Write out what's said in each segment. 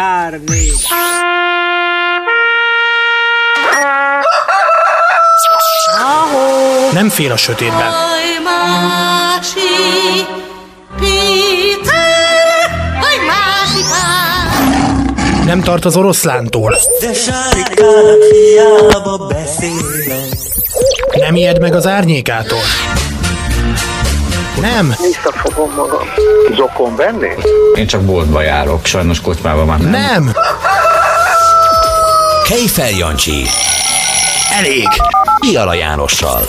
két, három, négy. Nem fél a sötétben. Nem tart az oroszlántól. De sárikának hiába beszélek. Nem ijed meg az árnyékától. Nem. Visszafogom magam. Zokon venni? Én csak boltba járok, sajnos kocsmában már nem. Nem. Kejfel Jancsi. Elég. Piala Jánossal.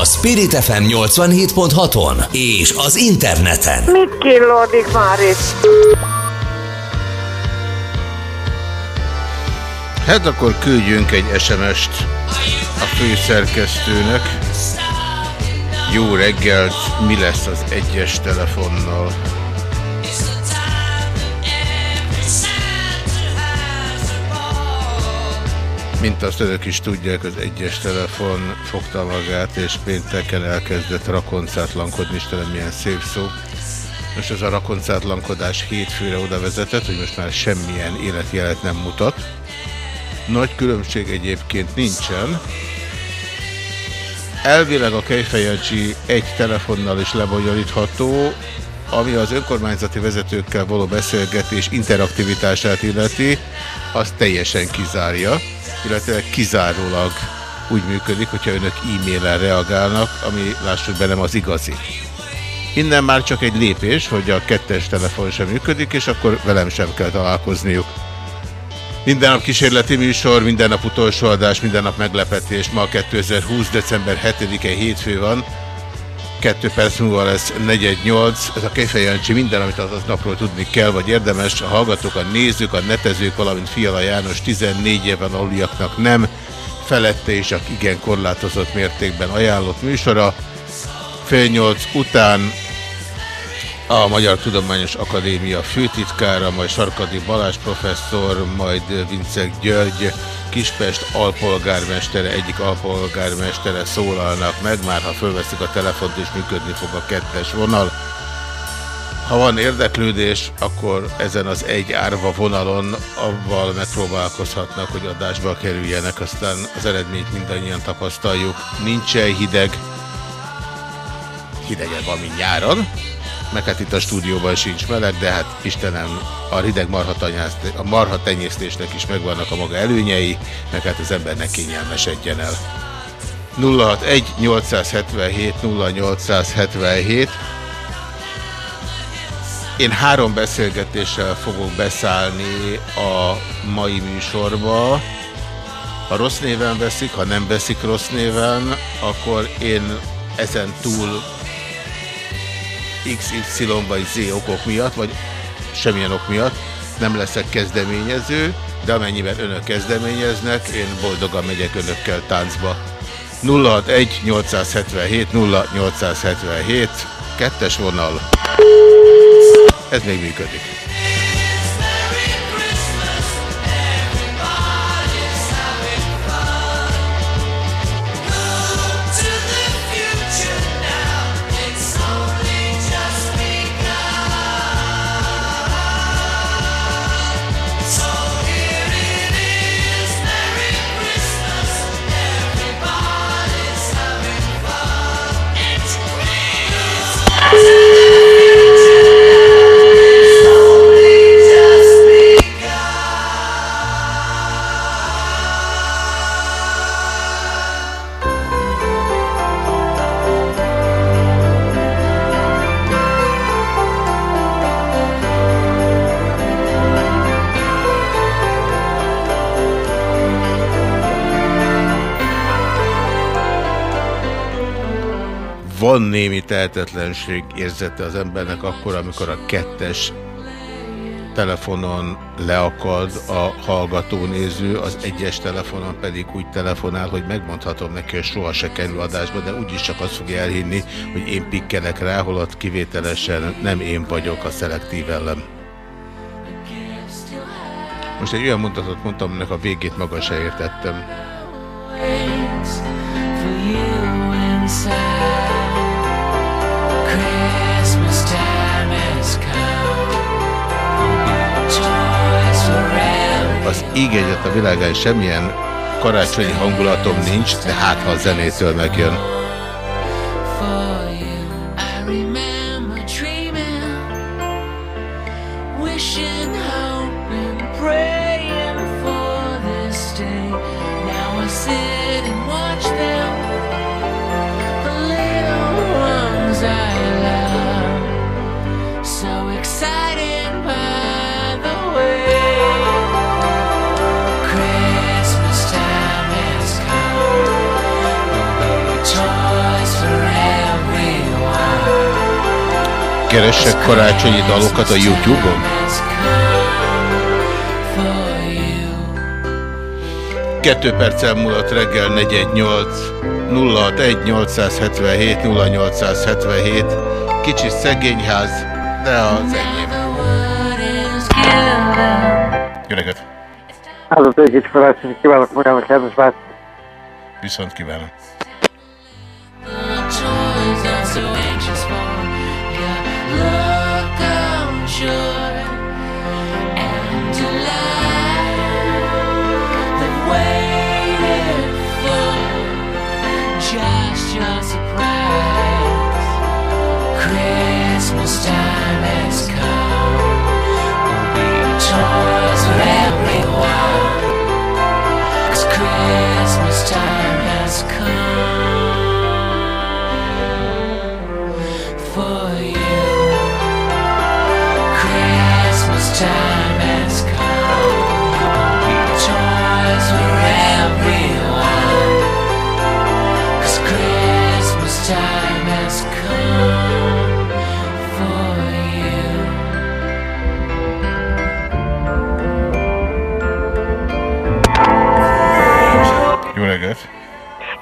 A Spirit FM 87.6-on és az interneten. Mit killódik már itt? Hát akkor küldjünk egy SMS-t a főszerkesztőnek. Jó reggelt, mi lesz az egyes telefonnal? Mint azt önök is tudják, az egyes telefon fogta magát, és pénteken elkezdett rakoncátlankodni, Istenem, milyen szép szó. Most ez a rakoncátlankodás hétfőre oda vezetett, hogy most már semmilyen életjelet nem mutat. Nagy különbség egyébként nincsen. Elvileg a Kejfejancsi egy telefonnal is lebonyolítható, ami az önkormányzati vezetőkkel való beszélgetés interaktivitását illeti, az teljesen kizárja, illetve kizárólag úgy működik, hogyha önök e-mailen reagálnak, ami lássuk be nem az igazi. Innen már csak egy lépés, hogy a kettes telefon sem működik, és akkor velem sem kell találkozniuk. Minden nap kísérleti műsor, minden nap utolsó adás, minden nap meglepetés. Ma 2020. december 7-e hétfő van. Kettő perc múlva lesz 418. Ez a Kejfejancsi minden, amit az napról tudni kell, vagy érdemes. A hallgatók, a nézők, a netezők, valamint Fiala János 14 éven aluliaknak nem. Felette és igen korlátozott mértékben ajánlott műsora. Fél nyolc után a Magyar Tudományos Akadémia főtitkára, majd Sarkadi Balázs professzor, majd Vincek György, Kispest alpolgármestere, egyik alpolgármestere szólalnak meg, már ha fölveszik a telefont és működni fog a kettes vonal. Ha van érdeklődés, akkor ezen az egy árva vonalon avval megpróbálkozhatnak, hogy adásba kerüljenek, aztán az eredményt mindannyian tapasztaljuk. Nincsen hideg, hidegebb van, nyáron, meg hát itt a stúdióban sincs meleg, de hát Istenem, a marha, a marha tenyésztésnek is megvannak a maga előnyei, meg hát az embernek kényelmesedjen el. 061 877 0877 Én három beszélgetéssel fogok beszállni a mai műsorba. Ha rossz néven veszik, ha nem veszik rossz néven, akkor én ezen túl XY vagy Z okok miatt, vagy semmilyen ok miatt nem leszek kezdeményező, de amennyiben önök kezdeményeznek, én boldogan megyek önökkel táncba. 061 877 0877 kettes vonal. Ez még működik. Van némi tehetetlenség érzete az embernek akkor, amikor a kettes telefonon leakad a hallgatónéző, az egyes telefonon pedig úgy telefonál, hogy megmondhatom neki, hogy soha se kerül adásba, de úgyis csak azt fogja elhinni, hogy én pikkelek rá, holott kivételesen nem én vagyok a szelektív ellen. Most egy olyan mondatot mondtam, aminek a végét maga se értettem. Így egyet a világán semmilyen karácsonyi hangulatom nincs, de hát ha a zenétől megjön. Keressek karácsonyi dalokat a YouTube-on? Kettő perccel múlott reggel 418 061 877 0877 Kicsi szegényház, de az enyém. Jó reggelt! Háló, tőkés karácsony, kívánok magának, kedves bár. Viszont kívánom.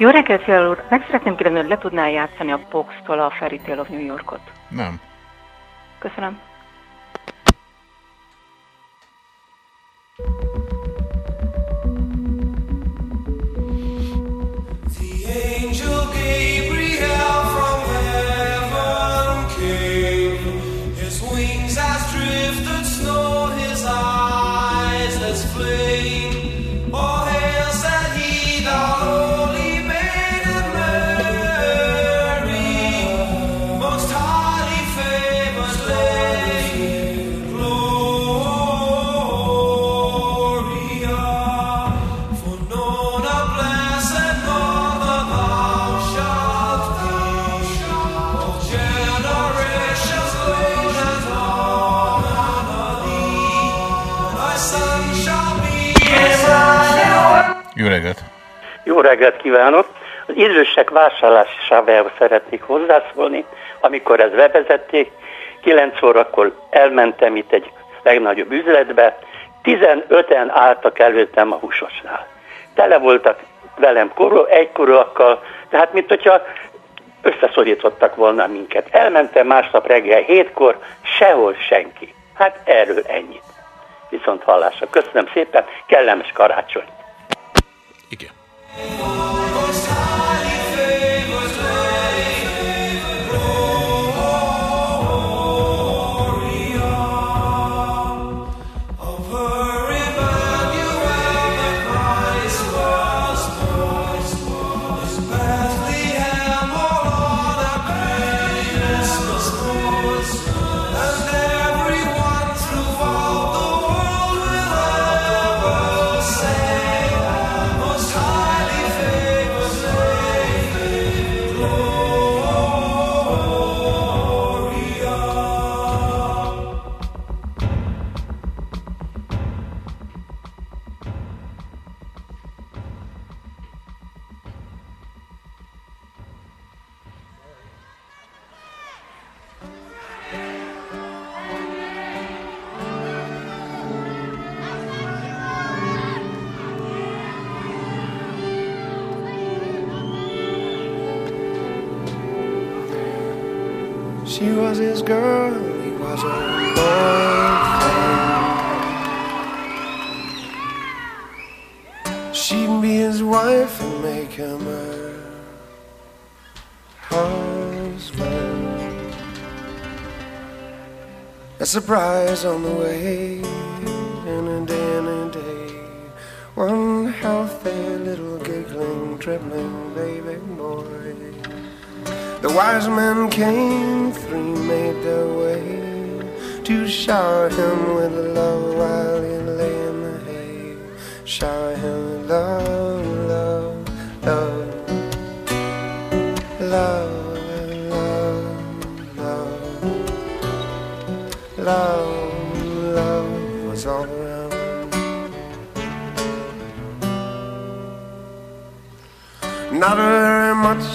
Jó reggelt, Fiala úr! Meg szeretném kérdezni, hogy le tudná játszani a Box-tól a Fairy Tale of New Yorkot. Nem. Köszönöm. Angel Gabriel reggelt kívánok! Az idősek vásárlásához szeretnék hozzászólni. Amikor ezt bevezették, 9 órakor elmentem itt egy legnagyobb üzletbe, 15-en álltak előttem a húsosnál. Tele voltak velem korú, egykorúakkal, tehát mint hogyha összeszorítottak volna minket. Elmentem másnap reggel hétkor, sehol senki. Hát erről ennyit. Viszont hallásra. Köszönöm szépen, kellemes karácsony! Igen. Most highly She was his girl, he was her boyfriend. She'd be his wife and make him her husband. A surprise on the way, and a day and a day. One healthy little giggling, trembling baby. The wise men came, three made their way to shower him with love while he lay in the hay. Shower him with love, love, love, love, love, love, love, love was all around. Not very much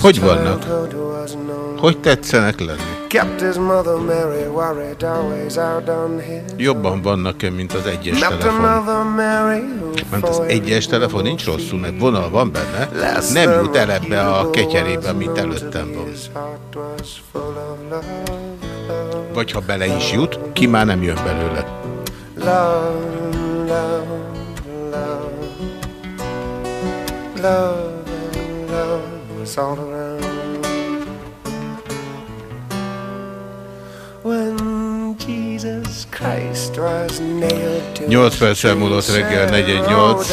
Hogy vannak? Hogy tetszenek lenni? Jobban vannak-e, mint az egyes telefon? Mert az egyes telefon nincs rosszul, mert vonal van benne. Nem jut el ebbe a ketyerébe, amit előttem van. Vagy ha bele is jut, ki már nem jön belőle. love, love, love was all around. When Jesus Christ was nailed to 8 perccel múlott reggel 418.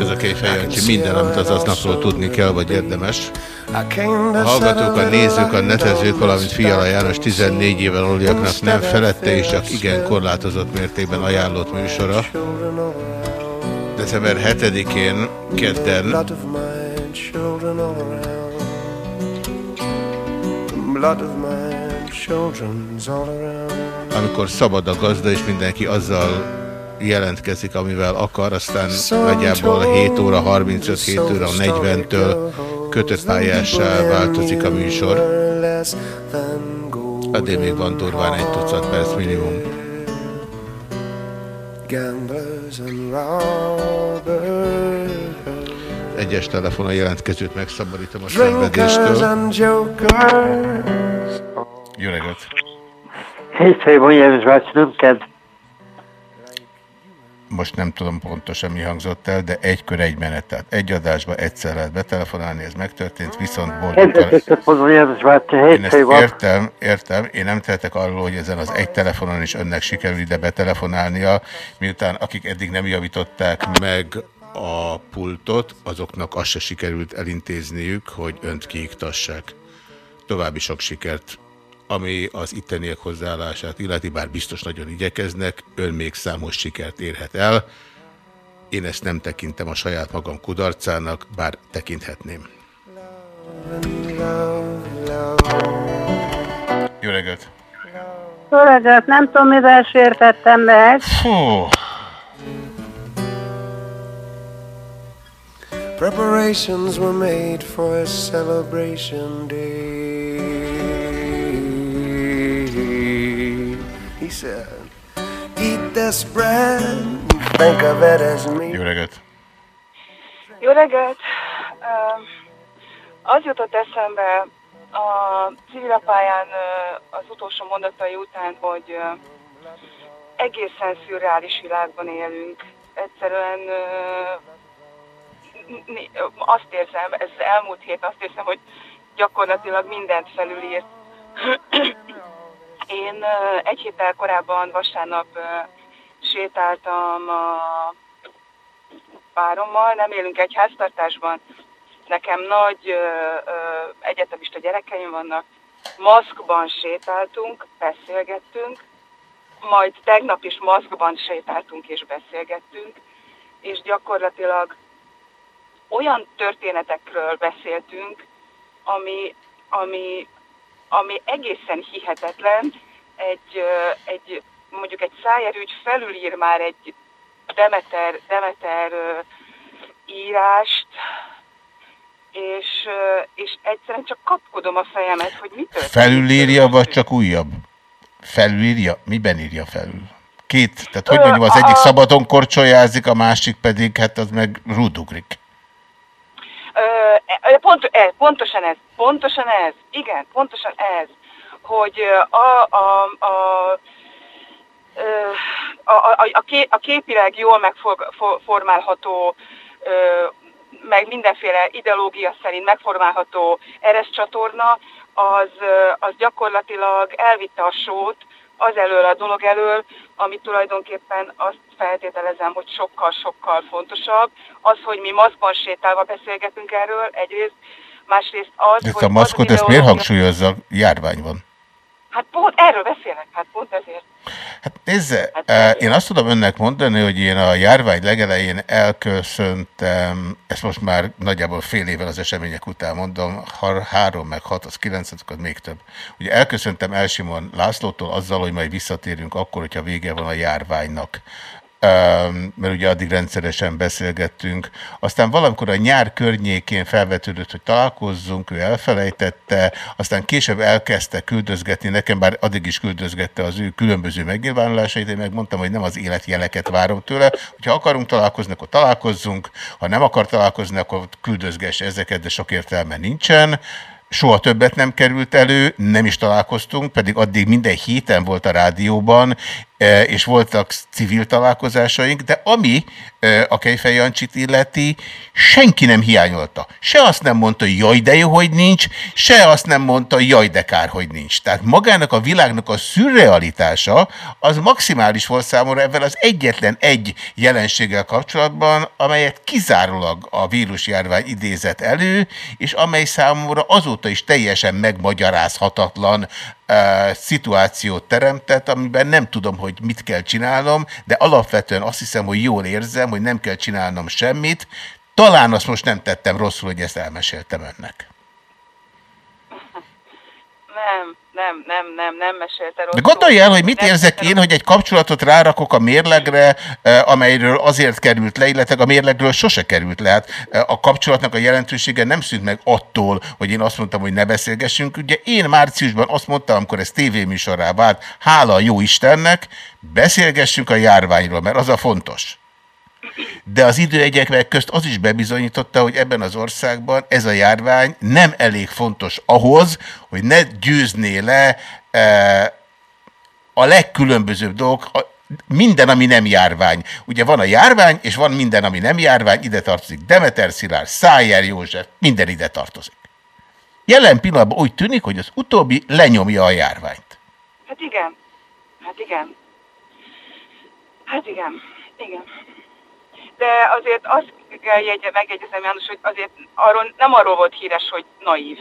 Ez a Kejfej Jancsi. Minden, amit az aznapról tudni kell, vagy érdemes. A hallgatók, a nézők, a netezők, valamint Fiala János 14 éven aluljaknak nem felette és csak igen korlátozott mértékben ajánlott műsora. December 7-én, kedden, children all around. Blood of my children's all around. amikor szabad a gazda, és mindenki azzal jelentkezik, amivel akar, aztán nagyjából 7 óra 35, 7 óra 40-től kötött pályássá változik a műsor. Addig még van durván egy tucat perc minimum. Gamblers and robbers. Egyes telefon a jelentkezőt megszabadítom a szenvedéstől. Jó reggelt! Hétfői János bácsi, nem kedd. Most nem tudom pontosan mi hangzott el, de egy kör egy menet, tehát egy adásba egyszer lehet betelefonálni, ez megtörtént, viszont boldog Kedves mondom János bácsi, Én ezt értem, értem. Én nem tehetek arról, hogy ezen az egy telefonon is önnek sikerül ide betelefonálnia, miután akik eddig nem javították meg a pultot, azoknak azt se sikerült elintézniük, hogy önt kiiktassák. További sok sikert, ami az itteniek hozzáállását illeti, bár biztos nagyon igyekeznek, ön még számos sikert érhet el. Én ezt nem tekintem a saját magam kudarcának, bár tekinthetném. Jó reggelt! Jó reggelt, nem tudom, mivel sértettem meg. Fú. Preparations were made for a celebration day. He said, Eat this bread, think of it as me. Jó reggelt! Jó reggelt! Az jutott eszembe a civilapályán ö, az utolsó mondatai után, hogy egészen szürreális világban élünk. Egyszerűen azt érzem, ez elmúlt hét azt érzem, hogy gyakorlatilag mindent felülírt. Én ö, egy héttel korábban vasárnap ö, sétáltam a párommal, nem élünk egy háztartásban. Nekem nagy ö, ö, egyetemista gyerekeim vannak. Maszkban sétáltunk, beszélgettünk, majd tegnap is maszkban sétáltunk és beszélgettünk, és gyakorlatilag olyan történetekről beszéltünk, ami, ami, ami egészen hihetetlen, egy, egy mondjuk egy szájerügy felülír már egy Demeter, Demeter írást, és, és egyszerűen csak kapkodom a fejemet, hogy mi történik. Felülírja, vagy csak újabb? Felülírja? Miben írja felül? Két, tehát hogy mondjam, az egyik szabadon korcsolyázik, a másik pedig, hát az meg rúdugrik. Ö, pont, e, pontosan ez, pontosan ez, igen, pontosan ez, hogy a, a, a, a, a, a, ké- a képileg jól megformálható, meg mindenféle ideológia szerint megformálható eresz csatorna, az, az gyakorlatilag elvitte a sót, az elől a dolog elől, ami tulajdonképpen azt feltételezem, hogy sokkal-sokkal fontosabb. Az, hogy mi maszkban sétálva beszélgetünk erről egyrészt, másrészt az, Ezt hogy a maszkot, az ezt miért hangsúlyozza? Járvány van. Hát pont erről beszélek, hát pont ezért. Hát nézze, eh, én azt tudom önnek mondani, hogy én a járvány legelején elköszöntem, ezt most már nagyjából fél évvel az események után mondom, három meg hat, az kilenc, az még több. Ugye elköszöntem Elsimon Lászlótól azzal, hogy majd visszatérünk akkor, hogyha vége van a járványnak. Öm, mert ugye addig rendszeresen beszélgettünk. Aztán valamikor a nyár környékén felvetődött, hogy találkozzunk, ő elfelejtette, aztán később elkezdte küldözgetni nekem, bár addig is küldözgette az ő különböző megnyilvánulásait, én megmondtam, hogy nem az életjeleket várom tőle, hogyha akarunk találkozni, akkor találkozzunk, ha nem akar találkozni, akkor küldözgesse ezeket, de sok értelme nincsen. Soha többet nem került elő, nem is találkoztunk, pedig addig minden héten volt a rádióban, és voltak civil találkozásaink, de ami e, a Kejfej Jancsit illeti, senki nem hiányolta. Se azt nem mondta, hogy jaj, de jó, hogy nincs, se azt nem mondta, hogy jaj, de kár, hogy nincs. Tehát magának a világnak a szürrealitása az maximális volt számomra ebben az egyetlen egy jelenséggel kapcsolatban, amelyet kizárólag a vírusjárvány idézett elő, és amely számomra azóta is teljesen megmagyarázhatatlan szituációt teremtett, amiben nem tudom, hogy mit kell csinálnom, de alapvetően azt hiszem, hogy jól érzem, hogy nem kell csinálnom semmit. Talán azt most nem tettem rosszul, hogy ezt elmeséltem önnek. Nem, nem, nem, nem, nem mesélte De rosszul. gondolj el, hogy mit Nem érzek én, hogy egy kapcsolatot rárakok a mérlegre, eh, amelyről azért került le, illetve a mérlegről sose került le. Hát eh, a kapcsolatnak a jelentősége nem szűnt meg attól, hogy én azt mondtam, hogy ne beszélgessünk. Ugye én márciusban azt mondtam, amikor ez tévéműsorrá vált, hála a jó Istennek, beszélgessünk a járványról, mert az a fontos. De az időegyek közt az is bebizonyította, hogy ebben az országban ez a járvány nem elég fontos ahhoz, hogy ne győzné le eh, a legkülönbözőbb dolgok, a, minden, ami nem járvány. Ugye van a járvány, és van minden, ami nem járvány, ide tartozik Demeter Szilárd, Szájer József, minden ide tartozik. Jelen pillanatban úgy tűnik, hogy az utóbbi lenyomja a járványt. Hát igen, hát igen. Hát igen, igen. De azért azt kell jegye, megjegyezem, János, hogy azért arról, nem arról volt híres, hogy naív.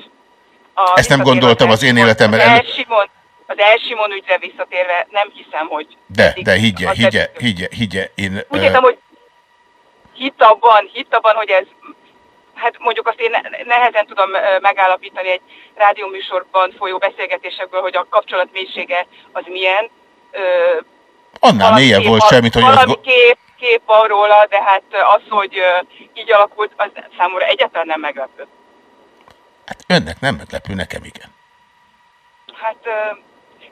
A, Ezt nem gondoltam az én életemben. Az El- Elsimon, az Elsimon ügyre visszatérve nem hiszem, hogy... De, de higgye, higgye, higgye, higgye. Én, Úgy értem, hogy hitt abban, hitt abban, hogy ez, hát mondjuk azt én ne- nehezen tudom megállapítani egy rádióműsorban folyó beszélgetésekből, hogy a kapcsolat mélysége az milyen. Annál mélyebb volt semmit, hogy azt Valami go- kép, van róla, de hát az, hogy így alakult, az számomra egyáltalán nem meglepő. Hát önnek nem meglepő, nekem igen. Hát,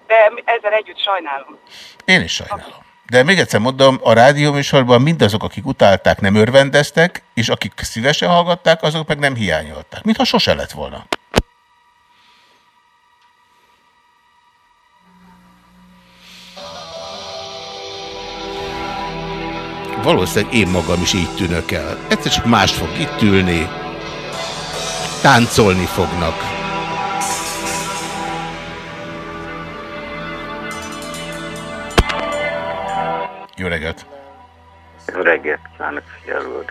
de ezzel együtt sajnálom. Én is sajnálom. De még egyszer mondom, a rádióműsorban mindazok, akik utálták, nem örvendeztek, és akik szívesen hallgatták, azok meg nem hiányolták. Mintha sose lett volna. Valószínűleg én magam is így tűnök el. Egyszer csak más fog itt ülni, táncolni fognak. Jó reggelt! Jó reggelt kívánok, figyelő úr.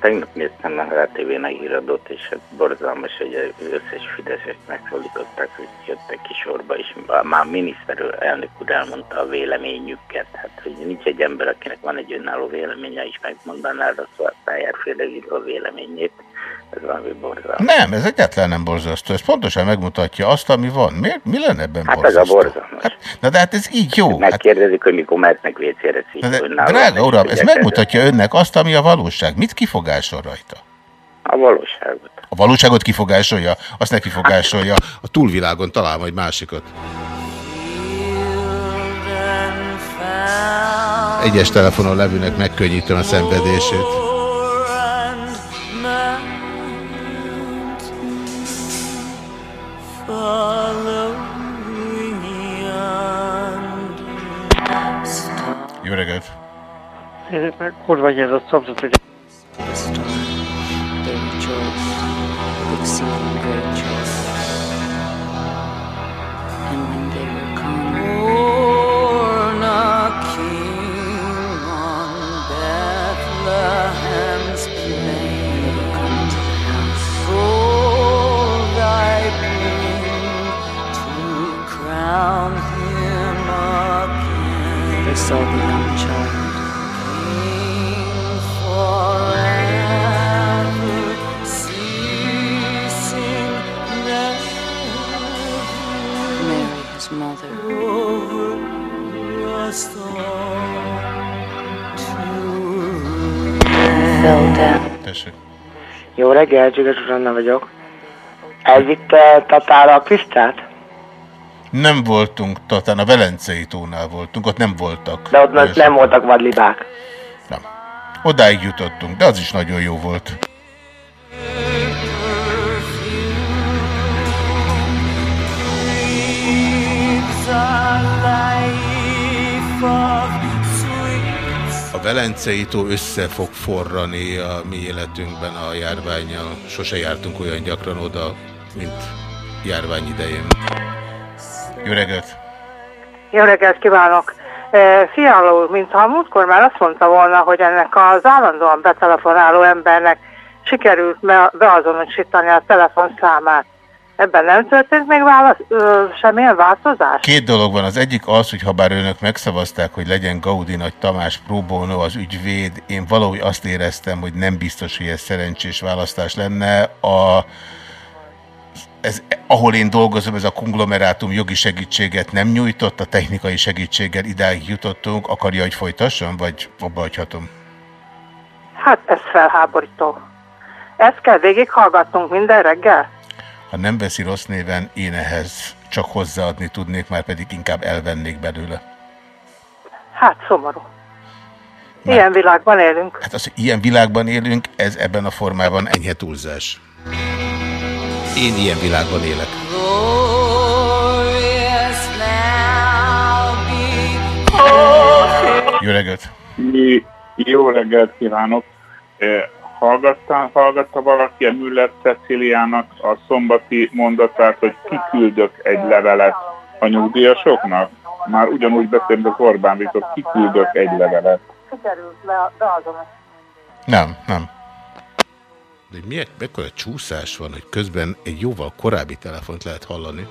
Tegnap néztem meg a TV-n a híradót, és hát borzalmas, hogy az összes Fideszest megszólították, hogy jöttek ki sorba, és már a miniszter elnök úr elmondta a véleményüket. Hát, hogy nincs egy ember, akinek van egy önálló véleménye, és megmondaná a szájárféle a véleményét. Ez valami borzalmas. Nem, ez egyáltalán nem borzasztó. Ez pontosan megmutatja azt, ami van. Miért? Mi lenne ebben Hát ez a borzasztó? borzalmas. Na de hát ez így jó. Hát, Megkérdezik, hogy mikor mehetnek vécére szívni. drága uram, ez megmutatja önnek azt, ami a valóság. Mit kifogásol rajta? A valóságot. A valóságot kifogásolja, azt ne kifogásolja. A túlvilágon talál majd másikat. Egyes telefonon levőnek megkönnyítem a szenvedését. Jó reggelt! Meg kurva nyitott szomszéd, hogy Jó reggel, Csigas Zsuzsanna vagyok. Elvitte Tatára a Krisztát? Nem voltunk, Tatán a Velencei tónál voltunk, ott nem voltak. De ott nem, nem voltak vadlibák. Odáig jutottunk, de az is nagyon jó volt. A Velencei tó össze fog forrani a mi életünkben a járványjal. Sose jártunk olyan gyakran oda, mint járvány idején. Jó reggelt! Jó reggelt kívánok! E, Fiala mintha a múltkor már azt mondta volna, hogy ennek az állandóan betelefonáló embernek sikerült be- beazonosítani a telefonszámát. Ebben nem történt még válasz, ö, semmilyen változás? Két dolog van. Az egyik az, hogy ha bár önök megszavazták, hogy legyen Gaudi Nagy Tamás próbónó az ügyvéd, én valahogy azt éreztem, hogy nem biztos, hogy ez szerencsés választás lenne. A, ez, ahol én dolgozom, ez a konglomerátum jogi segítséget nem nyújtott, a technikai segítséggel idáig jutottunk. Akarja, hogy folytassam, vagy abba hagyhatom? Hát ez felháborító. Ezt kell végighallgatnunk minden reggel? Ha nem veszi rossz néven, én ehhez csak hozzáadni tudnék, már pedig inkább elvennék belőle. Hát szomorú. Ilyen világban élünk. Hát az, hogy ilyen világban élünk, ez ebben a formában enyhe túlzás. Én ilyen világban élek. Jó reggelt! Jó reggelt kívánok! Hallgatta, hallgatta valaki a Müller Ceciliának a szombati mondatát, hogy kiküldök egy levelet a nyugdíjasoknak? Már ugyanúgy beszélt az Orbán Viktor, kiküldök egy levelet. Sikerült be- beazonosítani. Nem, nem. De miért, mekkora csúszás van, hogy közben egy jóval korábbi telefont lehet hallani?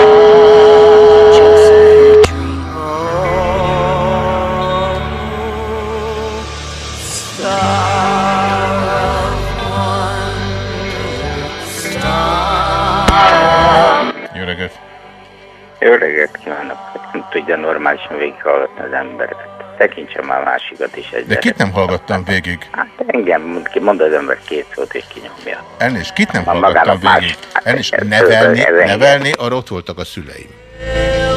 Jó reggelt! Jó reggelt kívánok! Nem tudja normálisan végighallgatni az embereket. Tekintse már másikat is egy De kit nem hallgattam végig? Hát engem mond, ki mond az ember két szót és kinyomja. Elnézést, kit nem Ha hallgattam végig? más- Elnézést, nevelni, nevelni, arra ott voltak a szüleim.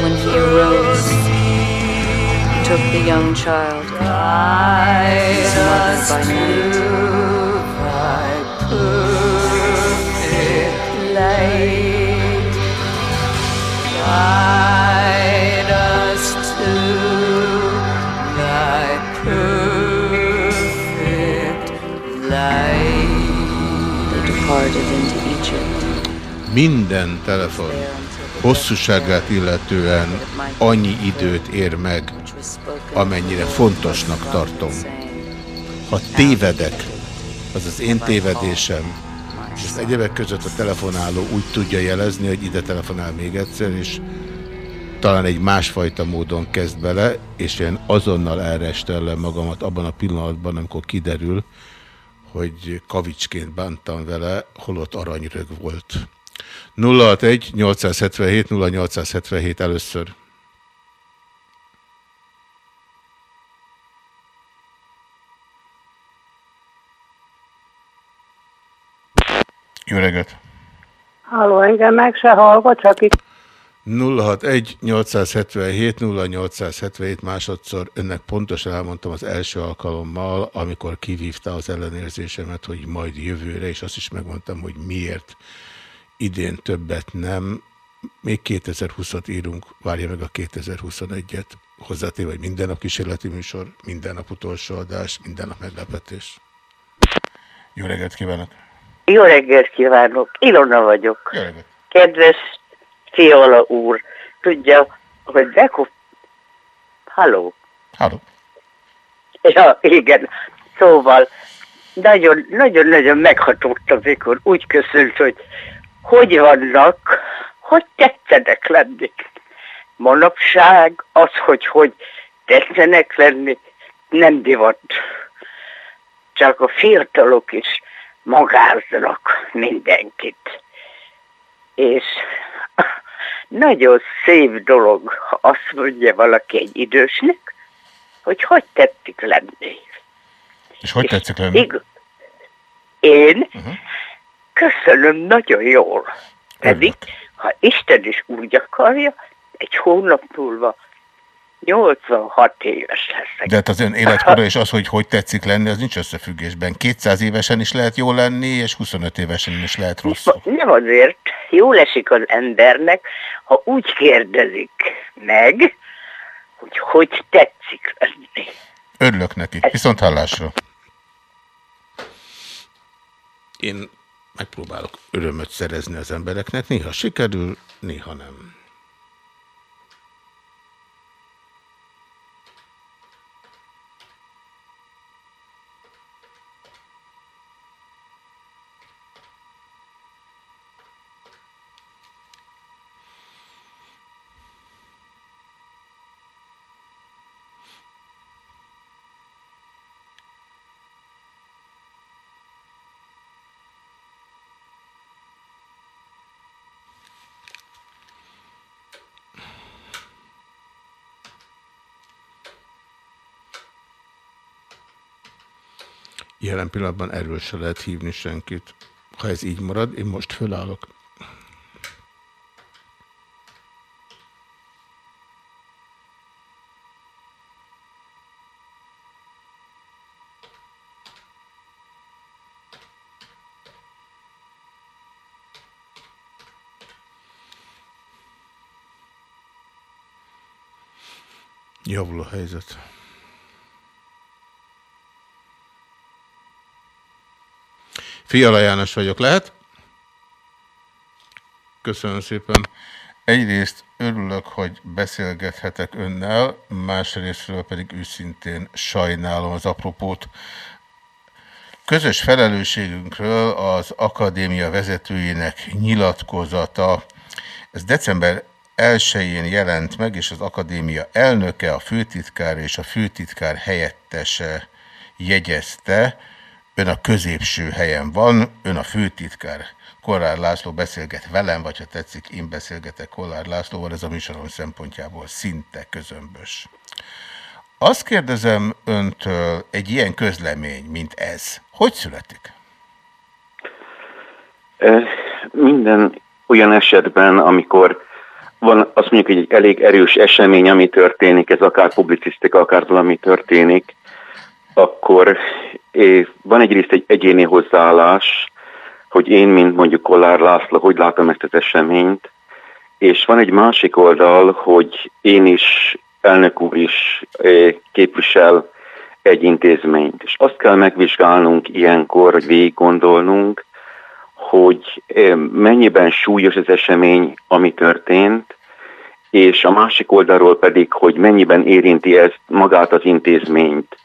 When he arose, he took the young child, his mother by night. Guide Minden telefon hosszúságát illetően annyi időt ér meg, amennyire fontosnak tartom. Ha tévedek, az az én tévedésem, ezt egyebek között a telefonáló úgy tudja jelezni, hogy ide telefonál még egyszer, és talán egy másfajta módon kezd bele, és én azonnal elrestellem magamat abban a pillanatban, amikor kiderül, hogy kavicsként bántam vele, holott aranyrög volt. 061 877 0877 először. Jó reggelt! Halló, engem meg se hallgat, csak itt 061 877 0877 másodszor önnek pontosan elmondtam az első alkalommal, amikor kivívta az ellenérzésemet, hogy majd jövőre, és azt is megmondtam, hogy miért idén többet nem. Még 2020-at írunk, várja meg a 2021-et. Hozzátéve, hogy minden nap kísérleti műsor, minden nap utolsó adás, minden nap meglepetés. Jó reggelt kívánok! Jó reggelt kívánok, Ilona vagyok. Jó reggelt. Kedves Fiola úr, tudja, hogy bekop... Halló? Halló. Ja, igen. Szóval nagyon, nagyon, nagyon meghatott, amikor úgy köszönt, hogy hogy vannak, hogy tetszenek lenni. Manapság az, hogy hogy tetszenek lenni, nem divat. Csak a fiatalok is magáznak mindenkit. És nagyon szép dolog, azt mondja valaki egy idősnek, hogy hogy tetszik lenni. És hogy tetszik lenni? Ig- én uh-huh. köszönöm nagyon jól. Pedig, ha Isten is úgy akarja, egy hónap múlva 86 éves leszek. De hát az ön életkora és az, hogy hogy tetszik lenni, az nincs összefüggésben. 200 évesen is lehet jó lenni, és 25 évesen is lehet rossz. Nem azért, jól esik az embernek, ha úgy kérdezik meg, hogy hogy tetszik lenni. Örülök neki. Viszont hallásra. Én megpróbálok örömöt szerezni az embereknek. Néha sikerül, néha nem. Jelen pillanatban erről se lehet hívni senkit. Ha ez így marad, én most fölállok. Javul a helyzet. Fiala János vagyok, lehet? Köszönöm szépen. Egyrészt örülök, hogy beszélgethetek önnel, másrésztről pedig őszintén sajnálom az apropót. Közös felelősségünkről az akadémia vezetőjének nyilatkozata. Ez december 1-én jelent meg, és az akadémia elnöke, a főtitkár és a főtitkár helyettese jegyezte, Ön a középső helyen van, ön a főtitkár. Kollár László beszélget velem, vagy ha tetszik, én beszélgetek Kollár Lászlóval, ez a műsorom szempontjából szinte közömbös. Azt kérdezem öntől, egy ilyen közlemény, mint ez, hogy születik? Minden olyan esetben, amikor van azt mondjuk egy elég erős esemény, ami történik, ez akár publicisztika, akár valami történik, akkor van egyrészt egy egyéni hozzáállás, hogy én, mint mondjuk Kollár László, hogy látom ezt az eseményt, és van egy másik oldal, hogy én is, elnök úr is képvisel egy intézményt. És azt kell megvizsgálnunk ilyenkor, hogy végig gondolnunk, hogy mennyiben súlyos az esemény, ami történt, és a másik oldalról pedig, hogy mennyiben érinti ez magát az intézményt.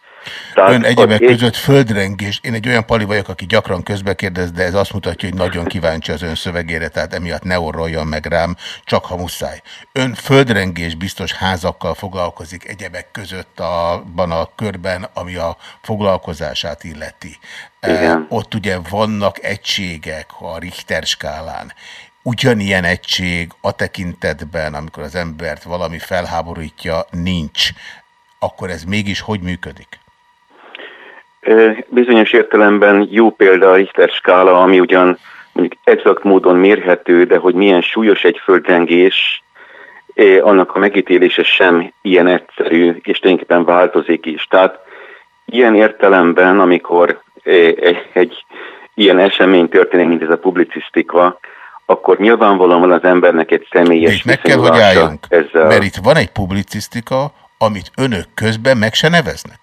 Tehát Ön egyebek én... között földrengés. Én egy olyan pali vagyok, aki gyakran közbekérdez, de ez azt mutatja, hogy nagyon kíváncsi az ön szövegére, tehát emiatt ne orroljon meg rám, csak ha muszáj. Ön földrengés biztos házakkal foglalkozik egyebek között abban a körben, ami a foglalkozását illeti. Igen. Ott ugye vannak egységek a Richter skálán ugyanilyen egység a tekintetben, amikor az embert valami felháborítja, nincs, akkor ez mégis hogy működik? Bizonyos értelemben jó példa a Richter skála, ami ugyan mondjuk exakt módon mérhető, de hogy milyen súlyos egy földrengés, annak a megítélése sem ilyen egyszerű, és tulajdonképpen változik is. Tehát ilyen értelemben, amikor egy, egy ilyen esemény történik, mint ez a publicisztika, akkor nyilvánvalóan az embernek egy személyes meg kell, hogy álljunk, ezzel. mert itt van egy publicisztika, amit önök közben meg se neveznek.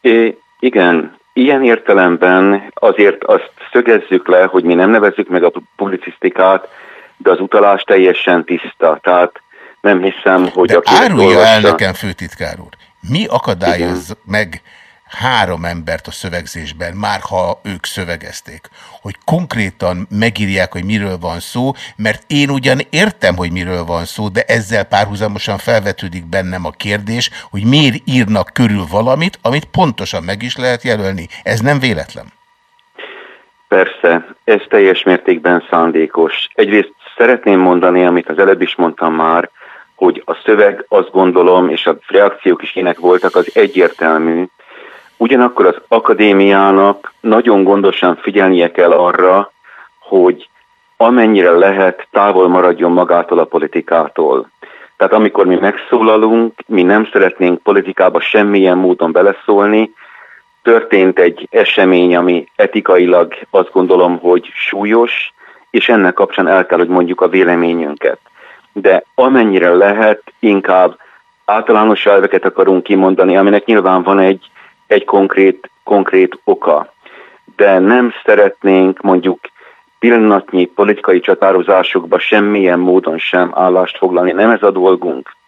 É, igen, ilyen értelemben azért azt szögezzük le, hogy mi nem nevezzük meg a publicisztikát, de az utalás teljesen tiszta. Tehát nem hiszem, hogy... De árulja olvassa... el nekem, főtitkár úr, mi akadályoz Igen. meg három embert a szövegzésben, már ha ők szövegezték, hogy konkrétan megírják, hogy miről van szó, mert én ugyan értem, hogy miről van szó, de ezzel párhuzamosan felvetődik bennem a kérdés, hogy miért írnak körül valamit, amit pontosan meg is lehet jelölni. Ez nem véletlen. Persze, ez teljes mértékben szándékos. Egyrészt szeretném mondani, amit az előbb is mondtam már, hogy a szöveg, azt gondolom, és a reakciók is ének voltak, az egyértelmű. Ugyanakkor az akadémiának nagyon gondosan figyelnie kell arra, hogy amennyire lehet, távol maradjon magától a politikától. Tehát amikor mi megszólalunk, mi nem szeretnénk politikába semmilyen módon beleszólni, történt egy esemény, ami etikailag azt gondolom, hogy súlyos, és ennek kapcsán el kell, hogy mondjuk a véleményünket. De amennyire lehet, inkább általános elveket akarunk kimondani, aminek nyilván van egy, egy konkrét, konkrét oka. De nem szeretnénk mondjuk pillanatnyi politikai csatározásokba semmilyen módon sem állást foglalni. Nem ez a dolgunk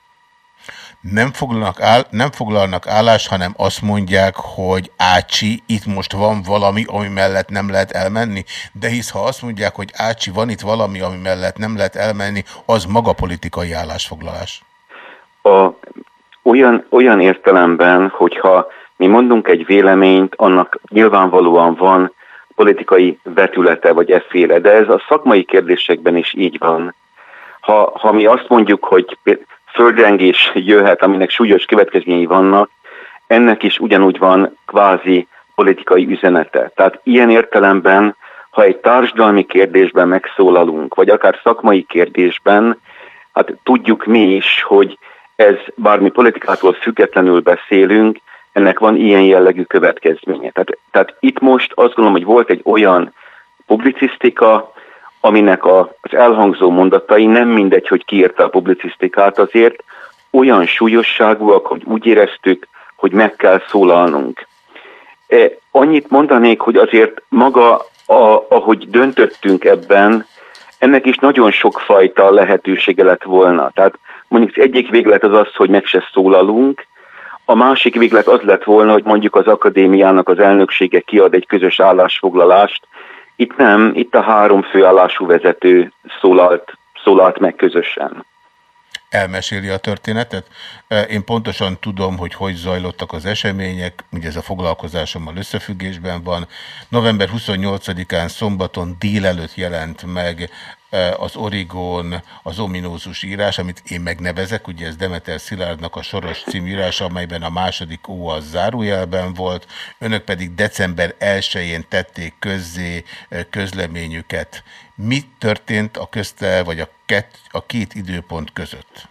nem foglalnak, áll, nem foglalnak állást, hanem azt mondják, hogy Ácsi, itt most van valami, ami mellett nem lehet elmenni, de hisz ha azt mondják, hogy Ácsi, van itt valami, ami mellett nem lehet elmenni, az maga politikai állásfoglalás. A, olyan, olyan értelemben, hogyha mi mondunk egy véleményt, annak nyilvánvalóan van politikai vetülete, vagy efféle, de ez a szakmai kérdésekben is így van. Ha, ha mi azt mondjuk, hogy földrengés jöhet, aminek súlyos következményei vannak, ennek is ugyanúgy van kvázi politikai üzenete. Tehát ilyen értelemben, ha egy társadalmi kérdésben megszólalunk, vagy akár szakmai kérdésben, hát tudjuk mi is, hogy ez bármi politikától függetlenül beszélünk, ennek van ilyen jellegű következménye. Tehát, tehát itt most azt gondolom, hogy volt egy olyan publicisztika, aminek a, az elhangzó mondatai nem mindegy, hogy kiírta a publicisztikát azért, olyan súlyosságúak, hogy úgy éreztük, hogy meg kell szólalnunk. E, annyit mondanék, hogy azért maga, a, ahogy döntöttünk ebben, ennek is nagyon sokfajta lehetősége lett volna. Tehát mondjuk az egyik véglet az az, hogy meg se szólalunk, a másik véglet az lett volna, hogy mondjuk az akadémiának az elnöksége kiad egy közös állásfoglalást, itt nem, itt a három főállású vezető szólalt, szólalt meg közösen. Elmeséli a történetet? Én pontosan tudom, hogy hogy zajlottak az események, ugye ez a foglalkozásommal összefüggésben van. November 28-án szombaton délelőtt jelent meg az Origon az ominózus írás, amit én megnevezek, ugye ez Demeter Szilárdnak a Soros című írása, amelyben a második ó az zárójelben volt, önök pedig december 1-én tették közzé közleményüket. Mi történt a közte, vagy a, két, a két időpont között?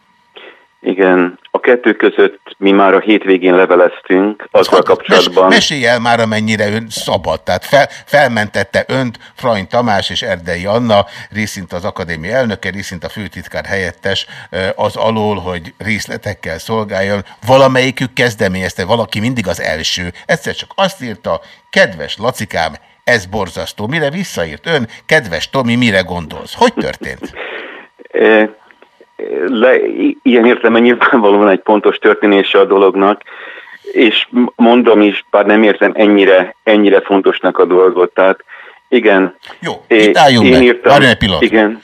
Igen, kettő között mi már a hétvégén leveleztünk azzal kapcsolatban. Mes mesélj el már, amennyire ön szabad. Tehát fel, felmentette önt Frany Tamás és Erdei Anna, részint az akadémia elnöke, részint a főtitkár helyettes az alól, hogy részletekkel szolgáljon. Valamelyikük kezdeményezte, valaki mindig az első. Egyszer csak azt írta, kedves Lacikám, ez borzasztó. Mire visszaírt ön? Kedves Tomi, mire gondolsz? Hogy történt? le, ilyen értelemben nyilvánvalóan egy pontos történése a dolognak, és mondom is, bár nem érzem ennyire, ennyire fontosnak a dolgot, tehát igen. Jó, itt álljunk én meg. Írtam, egy pillanat. Igen.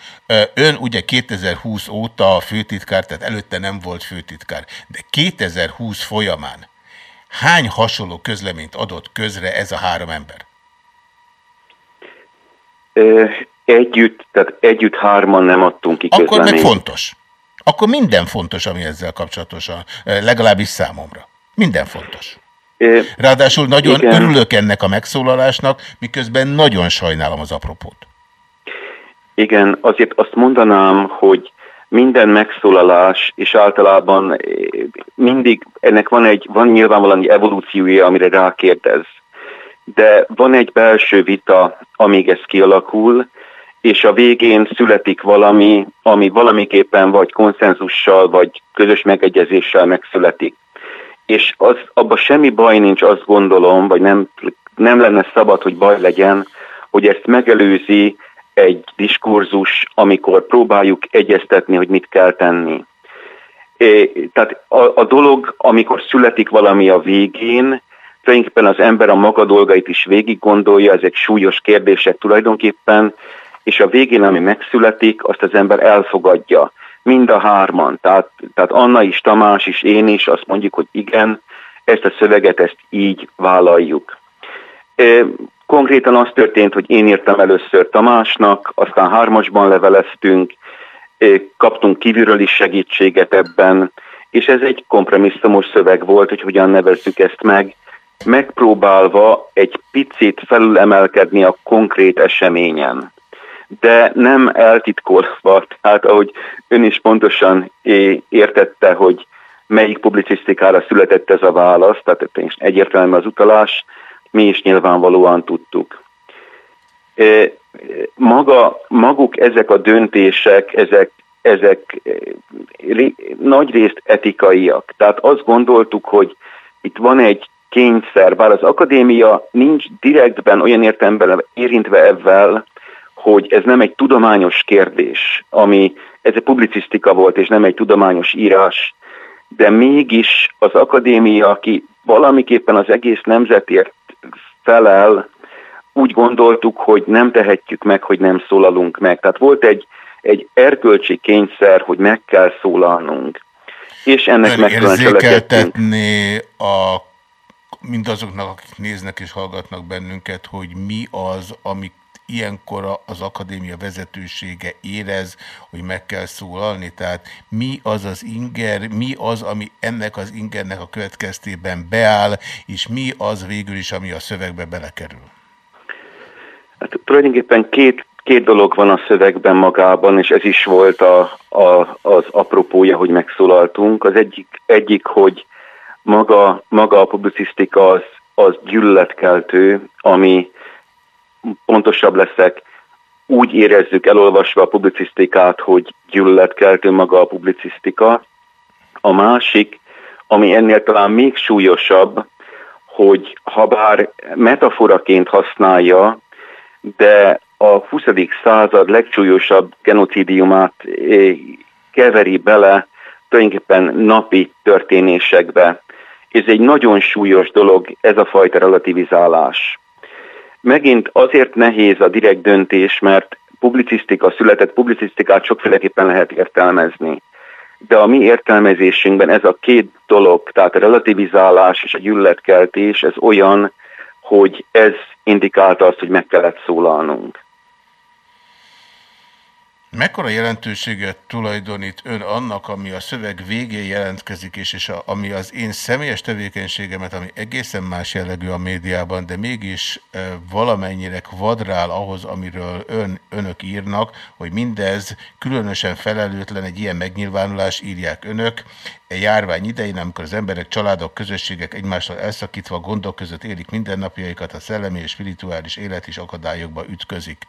Ön ugye 2020 óta a főtitkár, tehát előtte nem volt főtitkár, de 2020 folyamán hány hasonló közleményt adott közre ez a három ember? Együtt, tehát együtt hárman nem adtunk ki közleményt. Akkor meg fontos akkor minden fontos, ami ezzel kapcsolatosan, legalábbis számomra. Minden fontos. Ráadásul nagyon Igen. örülök ennek a megszólalásnak, miközben nagyon sajnálom az apropót. Igen, azért azt mondanám, hogy minden megszólalás, és általában mindig ennek van egy, van nyilvánvalóan evolúciója, amire rákérdez. De van egy belső vita, amíg ez kialakul, és a végén születik valami, ami valamiképpen vagy konszenzussal, vagy közös megegyezéssel megszületik. És az, abban semmi baj nincs, azt gondolom, vagy nem, nem lenne szabad, hogy baj legyen, hogy ezt megelőzi egy diskurzus, amikor próbáljuk egyeztetni, hogy mit kell tenni. É, tehát a, a dolog, amikor születik valami a végén, tulajdonképpen az ember a maga dolgait is végig gondolja, ezek súlyos kérdések tulajdonképpen, és a végén, ami megszületik, azt az ember elfogadja. Mind a hárman. Tehát, tehát Anna is, Tamás is, én is azt mondjuk, hogy igen, ezt a szöveget, ezt így vállaljuk. Konkrétan az történt, hogy én írtam először Tamásnak, aztán hármasban leveleztünk, kaptunk kívülről is segítséget ebben, és ez egy kompromisszumos szöveg volt, hogy hogyan nevezzük ezt meg, megpróbálva egy picit felülemelkedni a konkrét eseményen, de nem eltitkolva, tehát ahogy ön is pontosan értette, hogy melyik publicisztikára született ez a válasz, tehát egyértelmű az utalás, mi is nyilvánvalóan tudtuk. Maga, maguk ezek a döntések, ezek, ezek nagy részt etikaiak. Tehát azt gondoltuk, hogy itt van egy kényszer, bár az akadémia nincs direktben olyan értelemben érintve ebben, hogy ez nem egy tudományos kérdés, ami ez egy publicisztika volt, és nem egy tudományos írás, de mégis az akadémia, aki valamiképpen az egész nemzetért felel, úgy gondoltuk, hogy nem tehetjük meg, hogy nem szólalunk meg. Tehát volt egy, egy erkölcsi kényszer, hogy meg kell szólalnunk. És ennek megfelelően a mindazoknak, akik néznek és hallgatnak bennünket, hogy mi az, amit ilyenkor az akadémia vezetősége érez, hogy meg kell szólalni? Tehát mi az az inger, mi az, ami ennek az ingernek a következtében beáll, és mi az végül is, ami a szövegbe belekerül? Hát tulajdonképpen két, két dolog van a szövegben magában, és ez is volt a, a, az apropója, hogy megszólaltunk. Az egyik, egyik hogy maga, maga a publicisztika az, az gyűlöletkeltő, ami pontosabb leszek, úgy érezzük elolvasva a publicisztikát, hogy gyűlöletkeltő maga a publicisztika. A másik, ami ennél talán még súlyosabb, hogy ha bár metaforaként használja, de a 20. század legsúlyosabb genocidiumát eh, keveri bele tulajdonképpen napi történésekbe. Ez egy nagyon súlyos dolog, ez a fajta relativizálás. Megint azért nehéz a direkt döntés, mert publicisztika született, publicisztikát sokféleképpen lehet értelmezni. De a mi értelmezésünkben ez a két dolog, tehát a relativizálás és a gyűlöletkeltés, ez olyan, hogy ez indikálta azt, hogy meg kellett szólalnunk. Mekkora jelentőséget tulajdonít ön annak, ami a szöveg végén jelentkezik, és, és a, ami az én személyes tevékenységemet, ami egészen más jellegű a médiában, de mégis e, valamennyire kvadrál ahhoz, amiről ön, önök írnak, hogy mindez különösen felelőtlen egy ilyen megnyilvánulás írják önök, járvány idején, amikor az emberek, családok, közösségek egymással elszakítva gondok között élik mindennapjaikat, a szellemi és spirituális élet is akadályokba ütközik.